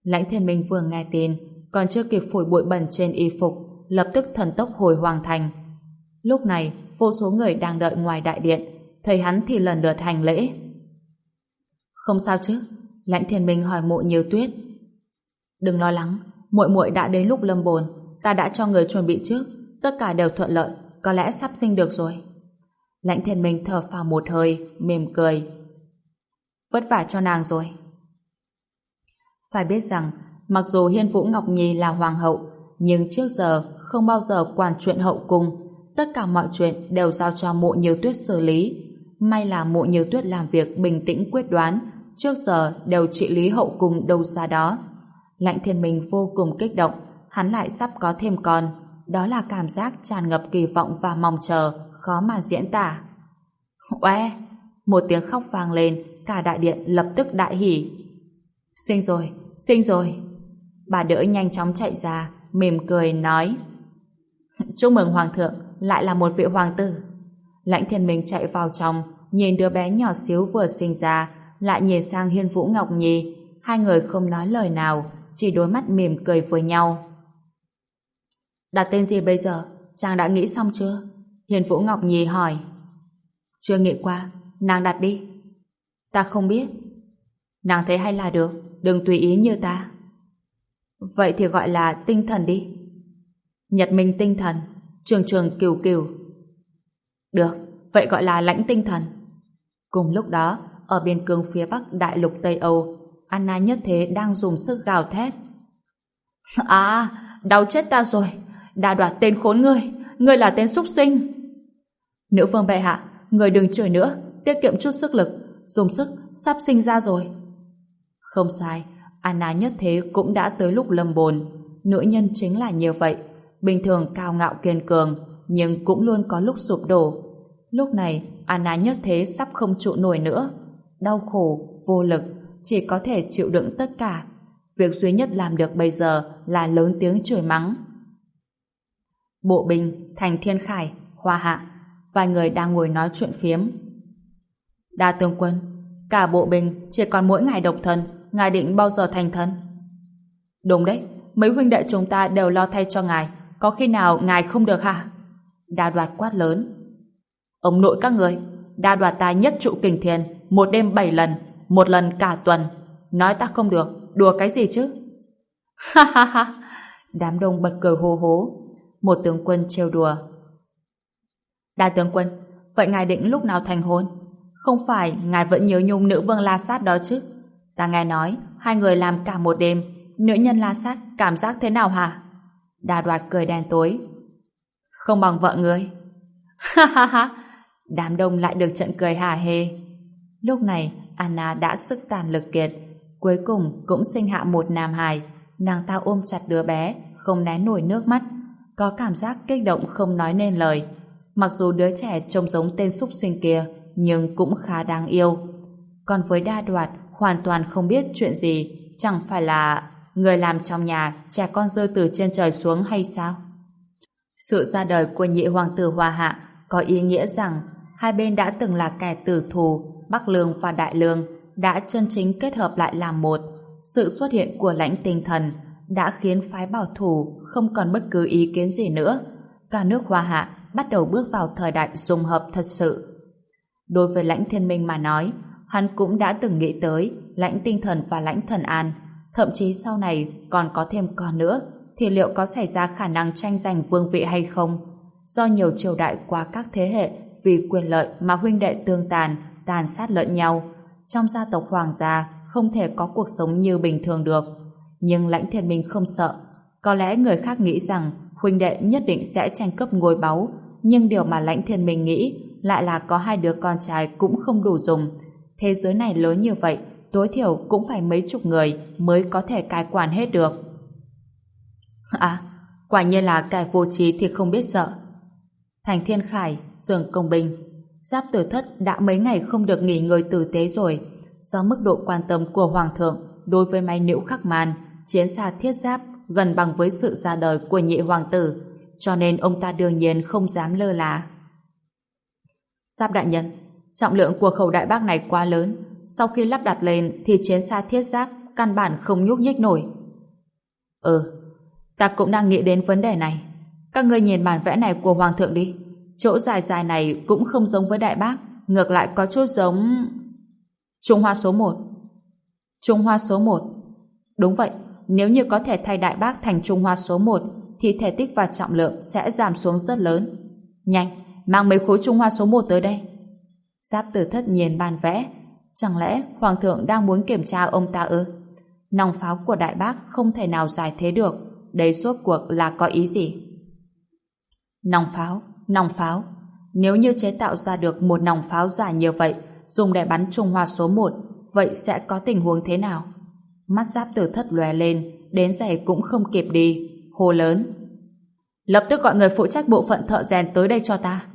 Lãnh thiên minh vừa nghe tin, còn chưa kịp phủi bụi bẩn trên y phục, lập tức thần tốc hồi Hoàng thành. Lúc này, vô số người đang đợi ngoài đại điện, thấy hắn thì lần lượt hành lễ. Không sao chứ? Lãnh thiên minh hỏi mộ nhiều tuyết. Đừng lo lắng, muội muội đã đến lúc lâm bồn, ta đã cho người chuẩn bị trước, tất cả đều thuận lợi, có lẽ sắp sinh được rồi. Lãnh thiên minh thở phào một hơi, mỉm cười. Vất vả cho nàng rồi. Phải biết rằng, mặc dù Hiên Vũ Ngọc Nhi là hoàng hậu, nhưng trước giờ không bao giờ quản chuyện hậu cung, tất cả mọi chuyện đều giao cho mộ nhiều tuyết xử lý. May là mộ nhiều tuyết làm việc bình tĩnh quyết đoán, trước giờ đều trị lý hậu cung đâu xa đó. Lãnh thiên minh vô cùng kích động, hắn lại sắp có thêm con. Đó là cảm giác tràn ngập kỳ vọng và mong chờ, khó mà diễn tả. Oe! Một tiếng khóc vang lên, cả đại điện lập tức đại hỉ. Sinh rồi, sinh rồi. Bà đỡ nhanh chóng chạy ra, mỉm cười nói. Chúc mừng Hoàng thượng, lại là một vị hoàng tử. Lãnh thiên minh chạy vào trong, nhìn đứa bé nhỏ xíu vừa sinh ra, lại nhìn sang hiên vũ Ngọc Nhi. Hai người không nói lời nào, chỉ đôi mắt mỉm cười với nhau. Đặt tên gì bây giờ? Chàng đã nghĩ xong chưa? Hiền Vũ Ngọc Nhi hỏi. Chưa nghĩ qua, nàng đặt đi. Ta không biết. Nàng thấy hay là được, đừng tùy ý như ta. Vậy thì gọi là tinh thần đi. Nhật minh tinh thần, trường trường kiều kiều. Được, vậy gọi là lãnh tinh thần. Cùng lúc đó, ở biên cương phía bắc đại lục Tây Âu, Anna nhất thế đang dùng sức gào thét. À, đau chết ta rồi, đã đoạt tên khốn ngươi, ngươi là tên súc sinh. Nữ vương bệ hạ, người đừng chửi nữa, tiết kiệm chút sức lực, dùng sức, sắp sinh ra rồi. Không sai, Anna nhất thế cũng đã tới lúc lâm bồn. Nữ nhân chính là như vậy, bình thường cao ngạo kiên cường, nhưng cũng luôn có lúc sụp đổ. Lúc này, Anna nhất thế sắp không trụ nổi nữa. Đau khổ, vô lực, chỉ có thể chịu đựng tất cả. Việc duy nhất làm được bây giờ là lớn tiếng chửi mắng. Bộ binh, Thành Thiên Khải, Hoa Hạ, vài người đang ngồi nói chuyện phiếm. Đa tướng quân, cả bộ binh chỉ còn mỗi ngài độc thân, ngài định bao giờ thành thân? Đúng đấy, mấy huynh đệ chúng ta đều lo thay cho ngài, có khi nào ngài không được hả? Đa đoạt quát lớn. Ông nội các người, đa đoạt ta nhất trụ kình thiền, một đêm bảy lần, một lần cả tuần. Nói ta không được, đùa cái gì chứ? Ha ha ha! Đám đông bật cười hô hố. Một tướng quân trêu đùa. Đa tướng quân, vậy ngài định lúc nào thành hôn? Không phải ngài vẫn nhớ nhung nữ vương La Sát đó chứ? Ta nghe nói, hai người làm cả một đêm, nữ nhân La Sát cảm giác thế nào hả? Đa đoạt cười đen tối. Không bằng vợ người. Ha ha ha! Đám đông lại được trận cười hả hê. Lúc này, Anna đã sức tàn lực kiệt, cuối cùng cũng sinh hạ một nam hài. Nàng ta ôm chặt đứa bé, không né nổi nước mắt, có cảm giác kích động không nói nên lời. Mặc dù đứa trẻ trông giống tên súc sinh kia, nhưng cũng khá đáng yêu. Còn với đa đoạt, hoàn toàn không biết chuyện gì, chẳng phải là người làm trong nhà trẻ con rơi từ trên trời xuống hay sao? Sự ra đời của nhị hoàng tử Hoa Hạ có ý nghĩa rằng hai bên đã từng là kẻ tử thù, Bắc Lương và Đại Lương đã chân chính kết hợp lại làm một. Sự xuất hiện của lãnh tinh thần đã khiến phái bảo thủ không còn bất cứ ý kiến gì nữa. Cả nước Hoa Hạ bắt đầu bước vào thời đại dung hợp thật sự. Đối với lãnh thiên minh mà nói, hắn cũng đã từng nghĩ tới lãnh tinh thần và lãnh thần an thậm chí sau này còn có thêm con nữa, thì liệu có xảy ra khả năng tranh giành vương vị hay không? Do nhiều triều đại qua các thế hệ vì quyền lợi mà huynh đệ tương tàn, tàn sát lẫn nhau, trong gia tộc hoàng gia không thể có cuộc sống như bình thường được. Nhưng lãnh thiên minh không sợ. Có lẽ người khác nghĩ rằng huynh đệ nhất định sẽ tranh cướp ngôi báu, nhưng điều mà lãnh thiên minh nghĩ lại là có hai đứa con trai cũng không đủ dùng. Thế giới này lớn như vậy, tối thiểu cũng phải mấy chục người mới có thể cai quản hết được. À, quả nhiên là kẻ vô trí thì không biết sợ. Thành Thiên Khải, Sường Công Bình, Giáp Tử Thất đã mấy ngày không được nghỉ ngơi tử tế rồi, do mức độ quan tâm của Hoàng thượng đối với máy nhiễu khắc màn, chiến xa thiết giáp gần bằng với sự ra đời của nhị hoàng tử, cho nên ông ta đương nhiên không dám lơ là. Giáp đại nhân, trọng lượng của khẩu đại bác này quá lớn, sau khi lắp đặt lên thì chiến xa thiết giáp căn bản không nhúc nhích nổi. Ừ, ta cũng đang nghĩ đến vấn đề này. Các ngươi nhìn bản vẽ này của hoàng thượng đi. Chỗ dài dài này cũng không giống với đại bác, ngược lại có chút giống... Trung Hoa số 1 Trung Hoa số 1 Đúng vậy, nếu như có thể thay đại bác thành Trung Hoa số 1 thì thể tích và trọng lượng sẽ giảm xuống rất lớn. Nhanh, mang mấy khối Trung Hoa số 1 tới đây. Giáp tử thất nhìn bàn vẽ. Chẳng lẽ Hoàng thượng đang muốn kiểm tra ông ta ư? Nòng pháo của đại bác không thể nào giải thế được. Đây suốt cuộc là có ý gì? Nòng pháo, nòng pháo. Nếu như chế tạo ra được một nòng pháo dài như vậy dùng để bắn Trung Hoa số 1 vậy sẽ có tình huống thế nào? Mắt giáp tử thất lòe lên đến giày cũng không kịp đi hồ lớn lập tức gọi người phụ trách bộ phận thợ rèn tới đây cho ta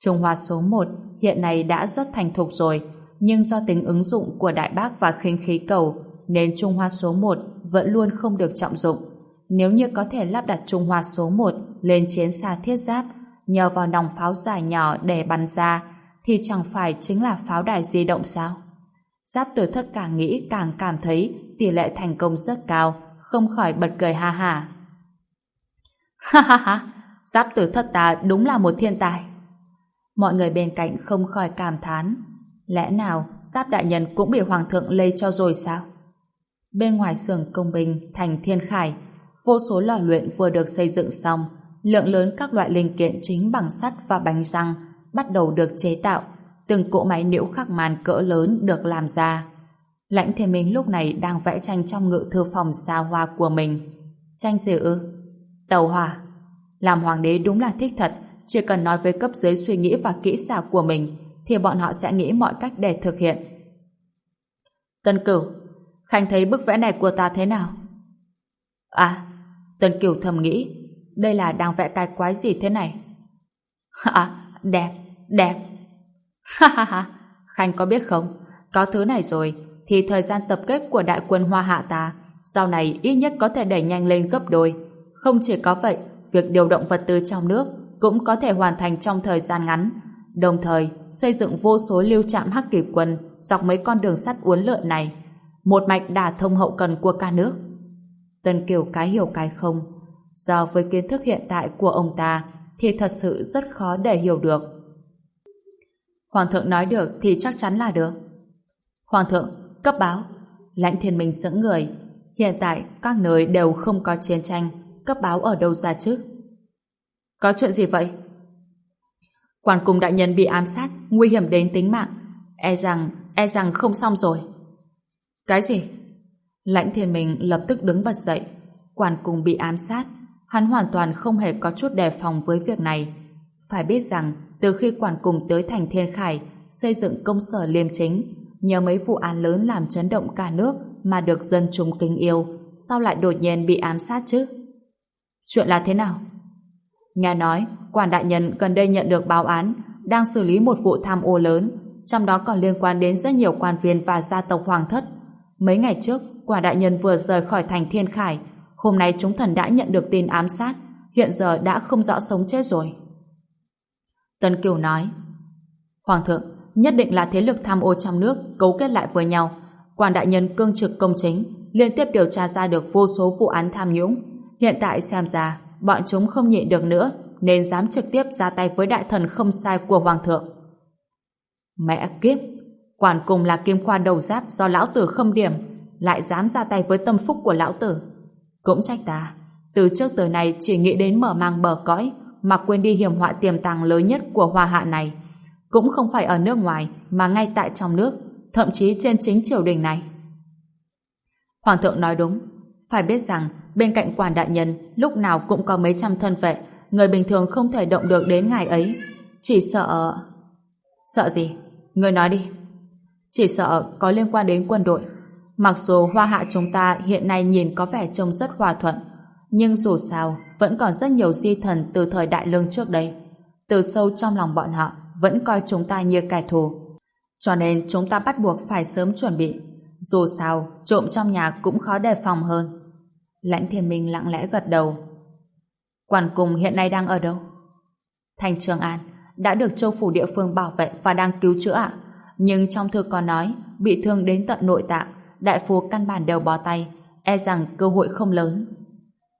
Trung Hoa số 1 hiện nay đã rất thành thục rồi nhưng do tính ứng dụng của đại bác và khinh khí cầu nên Trung Hoa số 1 vẫn luôn không được trọng dụng nếu như có thể lắp đặt Trung Hoa số 1 lên chiến xa thiết giáp nhờ vào nòng pháo dài nhỏ để bắn ra thì chẳng phải chính là pháo đài di động sao? Giáp tử thất càng nghĩ càng cảm thấy tỷ lệ thành công rất cao, không khỏi bật cười ha ha. Ha ha ha, giáp tử thất ta đúng là một thiên tài. Mọi người bên cạnh không khỏi cảm thán. Lẽ nào giáp đại nhân cũng bị hoàng thượng lây cho rồi sao? Bên ngoài xưởng công bình thành thiên khải, vô số lò luyện vừa được xây dựng xong, lượng lớn các loại linh kiện chính bằng sắt và bánh răng bắt đầu được chế tạo, từng cỗ máy nhiễu khắc màn cỡ lớn được làm ra. Lãnh thiên minh lúc này đang vẽ tranh trong ngự thư phòng xa hoa của mình. Tranh gì ư? Tàu hỏa. Làm hoàng đế đúng là thích thật, chỉ cần nói với cấp dưới suy nghĩ và kỹ xảo của mình, thì bọn họ sẽ nghĩ mọi cách để thực hiện. Tân Cửu, Khanh thấy bức vẽ này của ta thế nào? À, Tân Cửu thầm nghĩ, đây là đang vẽ cái quái gì thế này? À, đẹp, đẹp. Ha ha ha, Khanh có biết không, có thứ này rồi, thì thời gian tập kết của đại quân Hoa Hạ ta sau này ít nhất có thể đẩy nhanh lên gấp đôi. Không chỉ có vậy, việc điều động vật tư trong nước cũng có thể hoàn thành trong thời gian ngắn. Đồng thời, xây dựng vô số lưu trạm hắc kỳ quân dọc mấy con đường sắt uốn lượn này, một mạch đả thông hậu cần của cả nước. Tân Kiều cái hiểu cái không, do với kiến thức hiện tại của ông ta thì thật sự rất khó để hiểu được. Hoàng thượng nói được thì chắc chắn là được. Hoàng thượng, cấp báo. Lãnh thiên minh sững người. Hiện tại các nơi đều không có chiến tranh, cấp báo ở đâu ra chứ? Có chuyện gì vậy? Quản Cung đại nhân bị ám sát, nguy hiểm đến tính mạng. E rằng, e rằng không xong rồi. Cái gì? Lãnh thiên minh lập tức đứng bật dậy. Quản Cung bị ám sát. Hắn hoàn toàn không hề có chút đề phòng với việc này. Phải biết rằng, từ khi quản cùng tới thành thiên khải, xây dựng công sở liêm chính, nhờ mấy vụ án lớn làm chấn động cả nước mà được dân chúng kính yêu, sao lại đột nhiên bị ám sát chứ? Chuyện là thế nào? Nghe nói, quản đại nhân gần đây nhận được báo án đang xử lý một vụ tham ô lớn, trong đó còn liên quan đến rất nhiều quan viên và gia tộc hoàng thất. Mấy ngày trước, quả đại nhân vừa rời khỏi thành Thiên Khải, hôm nay chúng thần đã nhận được tin ám sát, hiện giờ đã không rõ sống chết rồi. Tân Kiều nói, Hoàng thượng, nhất định là thế lực tham ô trong nước cấu kết lại với nhau. Quan đại nhân cương trực công chính, liên tiếp điều tra ra được vô số vụ án tham nhũng. Hiện tại xem ra, bọn chúng không nhịn được nữa, nên dám trực tiếp ra tay với đại thần không sai của Hoàng thượng. Mẹ kiếp! Quản cùng là kim khoa đầu giáp do lão tử khâm điểm. lại dám ra tay với tâm phúc của lão tử. Cũng trách ta, từ trước tới nay chỉ nghĩ đến mở mang bờ cõi, mà quên đi hiểm họa tiềm tàng lớn nhất của hoa hạ này. Cũng không phải ở nước ngoài, mà ngay tại trong nước, thậm chí trên chính triều đình này. Hoàng thượng nói đúng, phải biết rằng bên cạnh quản đại nhân lúc nào cũng có mấy trăm thân vệ, người bình thường không thể động được đến ngài ấy. Chỉ sợ... Sợ gì? Người nói đi. Chỉ sợ có liên quan đến quân đội. Mặc dù hoa hạ chúng ta hiện nay nhìn có vẻ trông rất hòa thuận, nhưng dù sao vẫn còn rất nhiều di thần từ thời đại lương trước đây. Từ sâu trong lòng bọn họ vẫn coi chúng ta như kẻ thù. Cho nên chúng ta bắt buộc phải sớm chuẩn bị. Dù sao, trộm trong nhà cũng khó đề phòng hơn. Lãnh thiên minh lặng lẽ gật đầu. Quản cùng hiện nay đang ở đâu? Thành Trường An đã được châu phủ địa phương bảo vệ và đang cứu chữa ạ. Nhưng trong thư có nói bị thương đến tận nội tạng, đại phu căn bản đều bó tay, e rằng cơ hội không lớn.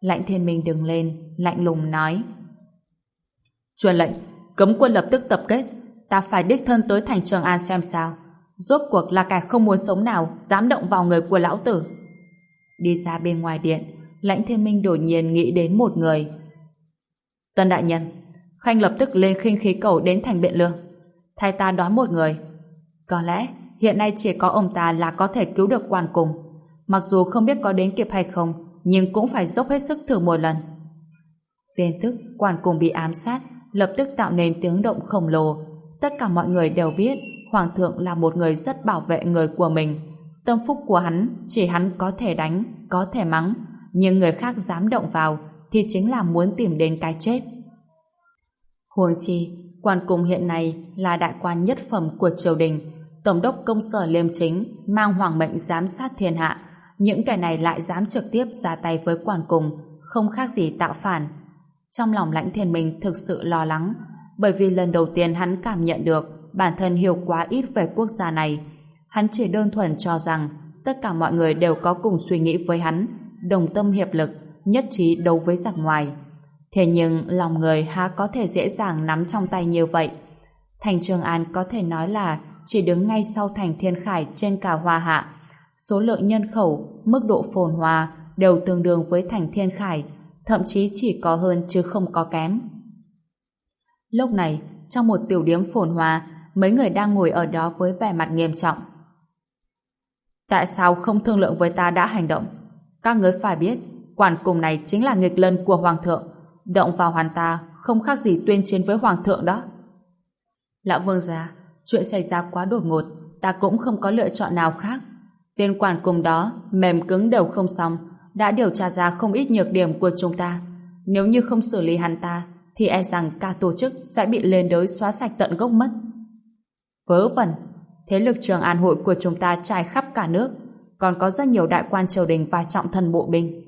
Lãnh thiên minh đứng lên, lạnh lùng nói. Truyền lệnh, cấm quân lập tức tập kết, ta phải đích thân tới thành Trường An xem sao. Rốt cuộc là kẻ không muốn sống nào dám động vào người của lão tử. Đi ra bên ngoài điện, lãnh thiên minh đột nhiên nghĩ đến một người. Tân đại nhân, Khanh lập tức lên khinh khí cầu đến thành biện lương. Thay ta đón một người. Có lẽ hiện nay chỉ có ông ta là có thể cứu được quan cùng. Mặc dù không biết có đến kịp hay không, nhưng cũng phải dốc hết sức thử một lần. Tin tức quan cùng bị ám sát lập tức tạo nên tiếng động khổng lồ. Tất cả mọi người đều biết Hoàng thượng là một người rất bảo vệ người của mình. Tâm phúc của hắn chỉ hắn có thể đánh, có thể mắng, nhưng người khác dám động vào thì chính là muốn tìm đến cái chết. Huống chi, quan cùng hiện nay là đại quan nhất phẩm của triều đình, tổng đốc công sở liêm chính, mang hoàng mệnh giám sát thiên hạ. Những kẻ này lại dám trực tiếp ra tay với quan cùng không khác gì tạo phản. Trong lòng lãnh thiên minh thực sự lo lắng, bởi vì lần đầu tiên hắn cảm nhận được bản thân hiểu quá ít về quốc gia này. Hắn chỉ đơn thuần cho rằng tất cả mọi người đều có cùng suy nghĩ với hắn, đồng tâm hiệp lực, nhất trí đấu với giặc ngoài. Thế nhưng lòng người há có thể dễ dàng nắm trong tay như vậy. Thành Trường An có thể nói là chỉ đứng ngay sau thành Thiên Khải trên cả Hoa Hạ. Số lượng nhân khẩu, mức độ phồn hoa đều tương đương với thành Thiên Khải, thậm chí chỉ có hơn chứ không có kém. Lúc này, trong một tiểu điếm phồn hoa, mấy người đang ngồi ở đó với vẻ mặt nghiêm trọng. Tại sao không thương lượng với ta đã hành động? Các người phải biết, quản cùng này chính là nghịch lân của Hoàng thượng. Động vào hoàn ta không khác gì tuyên chiến với Hoàng thượng đó. Lão Vương gia, chuyện xảy ra quá đột ngột, ta cũng không có lựa chọn nào khác. Tên quản cùng đó, mềm cứng đều không xong, đã điều tra ra không ít nhược điểm của chúng ta. Nếu như không xử lý hắn ta, thì e rằng cả tổ chức sẽ bị lên đới xóa sạch tận gốc mất. Vớ vẩn, thế lực trường an hội của chúng ta trải khắp cả nước, còn có rất nhiều đại quan triều đình và trọng thần bộ binh.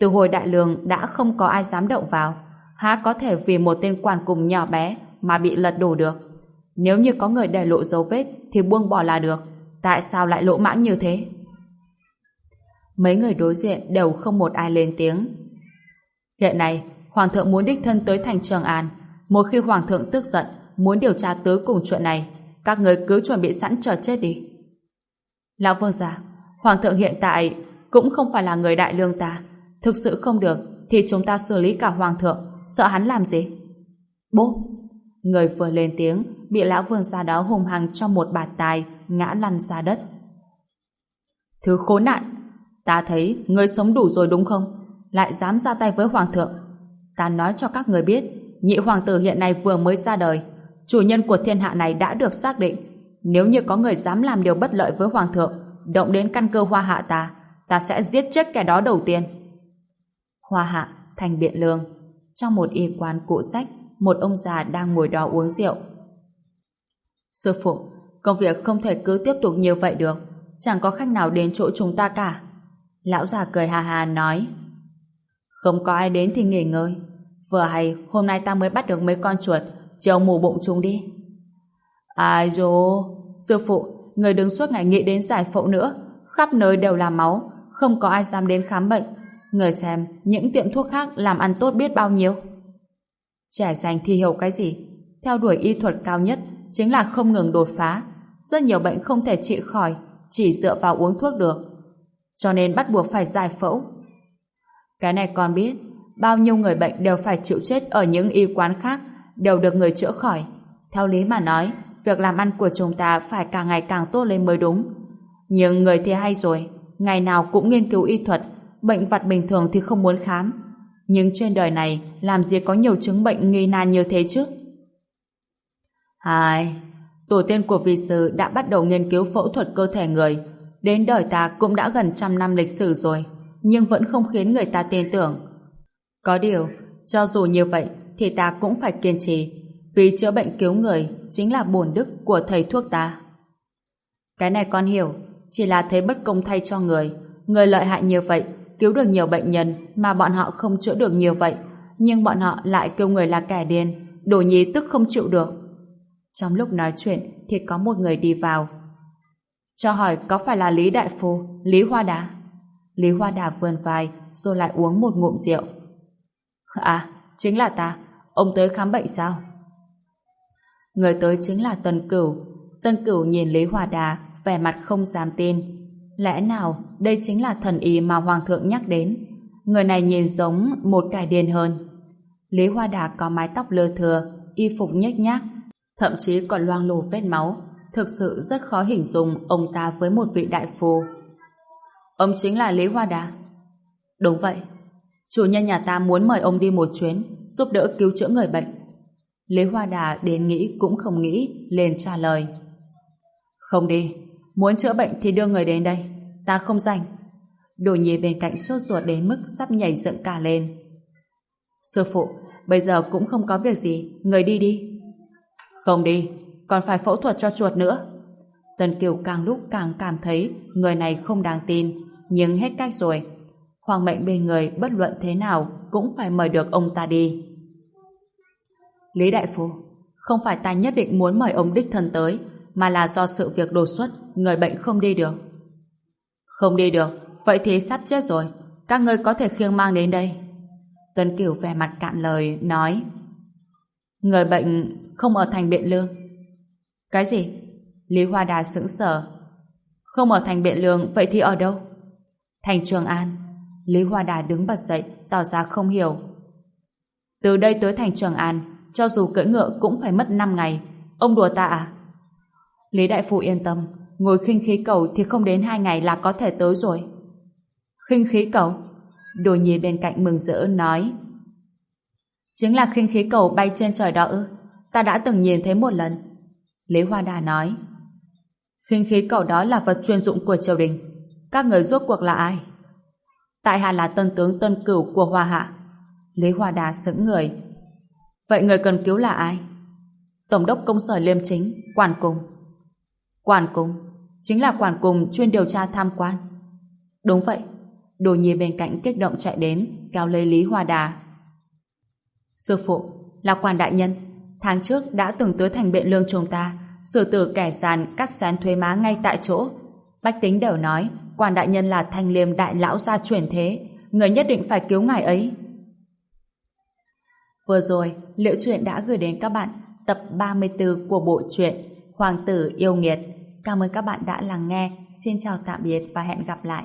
Từ hồi đại lương đã không có ai dám động vào, há có thể vì một tên quan cùng nhỏ bé mà bị lật đổ được. Nếu như có người để lộ dấu vết thì buông bỏ là được. Tại sao lại lỗ mãng như thế? Mấy người đối diện đều không một ai lên tiếng. Hiện nay, Hoàng thượng muốn đích thân tới thành Trường An. Một khi Hoàng thượng tức giận, muốn điều tra tứ cùng chuyện này, các người cứ chuẩn bị sẵn chờ chết đi. Lão Vương gia, Hoàng thượng hiện tại cũng không phải là người đại lương ta. Thực sự không được, thì chúng ta xử lý cả Hoàng thượng, sợ hắn làm gì? Bố! Người vừa lên tiếng, bị lão vương gia đó hùng hăng cho một bạt tài, ngã lăn ra đất. Thứ khốn nạn! Ta thấy người sống đủ rồi đúng không? Lại dám ra tay với Hoàng thượng. Ta nói cho các người biết, nhị hoàng tử hiện nay vừa mới ra đời, chủ nhân của thiên hạ này đã được xác định. Nếu như có người dám làm điều bất lợi với hoàng thượng, động đến căn cơ hoa hạ ta, ta sẽ giết chết kẻ đó đầu tiên. Hoa hạ, thành biện lương. Trong một y quán cụ sách, một ông già đang ngồi đó uống rượu. Sư phụ, công việc không thể cứ tiếp tục như vậy được. Chẳng có khách nào đến chỗ chúng ta cả. Lão già cười hà hà nói. Không có ai đến thì nghỉ ngơi. Vừa hay, hôm nay ta mới bắt được mấy con chuột, chiều mù bụng chúng đi. Ai dô, sư phụ, người đừng suốt ngày nghĩ đến giải phẫu nữa, khắp nơi đều là máu, không có ai dám đến khám bệnh. Người xem, những tiệm thuốc khác làm ăn tốt biết bao nhiêu. Trẻ dành thì hiểu cái gì? Theo đuổi y thuật cao nhất chính là không ngừng đột phá. Rất nhiều bệnh không thể trị khỏi, chỉ dựa vào uống thuốc được. cho nên bắt buộc phải giải phẫu. Cái này con biết, bao nhiêu người bệnh đều phải chịu chết ở những y quán khác, đều được người chữa khỏi. Theo lý mà nói, việc làm ăn của chúng ta phải càng ngày càng tốt lên mới đúng. Nhưng người thì hay rồi, ngày nào cũng nghiên cứu y thuật, bệnh vặt bình thường thì không muốn khám. Nhưng trên đời này, làm gì có nhiều chứng bệnh nghi nan như thế chứ? Hai, tổ tiên của vị sư đã bắt đầu nghiên cứu phẫu thuật cơ thể người. Đến đời ta cũng đã gần trăm năm lịch sử rồi, nhưng vẫn không khiến người ta tin tưởng. Có điều, cho dù như vậy, thì ta cũng phải kiên trì, vì chữa bệnh cứu người chính là bổn đức của thầy thuốc ta. Cái này con hiểu, chỉ là thấy bất công thay cho người. Người lợi hại như vậy, cứu được nhiều bệnh nhân mà bọn họ không chữa được nhiều vậy, nhưng bọn họ lại kêu người là kẻ điên, đồ nhí tức không chịu được. Trong lúc nói chuyện thì có một người đi vào. Cho hỏi có phải là Lý Đại Phu, Lý Hoa Đà? Lý Hoa Đà vươn vai rồi lại uống một ngụm rượu. À, chính là ta. Ông tới khám bệnh sao? Người tới chính là Tân Cửu. Tân Cửu nhìn Lý Hoa Đà vẻ mặt không dám tin. Lẽ nào đây chính là thần y mà Hoàng thượng nhắc đến? Người này nhìn giống một cải điên hơn. Lý Hoa Đà có mái tóc lơ thừa, y phục nhếch nhác, thậm chí còn loang lổ vết máu. Thực sự rất khó hình dung ông ta với một vị đại phu. Ông chính là Lý Hoa Đà. Đúng vậy. Chủ nhân nhà ta muốn mời ông đi một chuyến, giúp đỡ cứu chữa người bệnh. Lý Hoa Đà đến nghĩ cũng không nghĩ, lên trả lời. Không đi, muốn chữa bệnh thì đưa người đến đây, ta không rảnh. Đồ nhi bên cạnh sốt ruột đến mức sắp nhảy dựng cả lên. Sư phụ, bây giờ cũng không có việc gì, người đi đi. Không đi, còn phải phẫu thuật cho chuột nữa. Tần Kiều càng lúc càng cảm thấy người này không đáng tin, nhưng hết cách rồi. Hoàng mệnh bên người bất luận thế nào cũng phải mời được ông ta đi. Lý Đại Phu, không phải ta nhất định muốn mời ông đích thân tới, mà là do sự việc đột xuất, người bệnh không đi được. Không đi được, vậy thì sắp chết rồi, các ngươi có thể khiêng mang đến đây. Tuấn Kiều vẻ mặt cạn lời, nói Người bệnh không ở thành Biện Lương. Cái gì? Lý Hoa Đà sững sờ. Không ở thành Biện Lương, vậy thì ở đâu? Thành Trường An. Lý Hoa Đà đứng bật dậy, tỏ ra không hiểu. Từ đây tới thành Trường An, cho dù cưỡi ngựa cũng phải mất 5 ngày. Ông đùa ta à? Lý Đại Phụ yên tâm, ngồi khinh khí cầu thì không đến 2 ngày là có thể tới rồi. Khinh khí cầu? Đồ nhi bên cạnh mừng rỡ nói. Chính là khinh khí cầu bay trên trời đó ư? Ta đã từng nhìn thấy một lần. Lý Hoa Đà nói. Khinh khí cầu đó là vật chuyên dụng của triều đình. Các người rốt cuộc là ai? Tại hạ là tân tướng tân cửu của Hoa Hạ. Lý Hoa Đà sững người, Vậy người cần cứu là ai? Tổng đốc công sở liêm chính, quản cùng. Quản cùng? Chính là quản cùng chuyên điều tra tham quan. Đúng vậy. Đồ nhi bên cạnh kích động chạy đến, kéo lấy Lý Hoa Đà. Sư phụ, là quan đại nhân. Tháng trước đã từng tới thành biện lương chúng ta, xử tử kẻ giàn cắt sán thuế má ngay tại chỗ. Bách tính đều nói, quan đại nhân là thanh liêm đại lão gia chuyển thế, người nhất định phải cứu ngài ấy. Vừa rồi, Liễu Chuyện đã gửi đến các bạn tập 34 của bộ truyện Hoàng tử yêu nghiệt. Cảm ơn các bạn đã lắng nghe. Xin chào tạm biệt và hẹn gặp lại.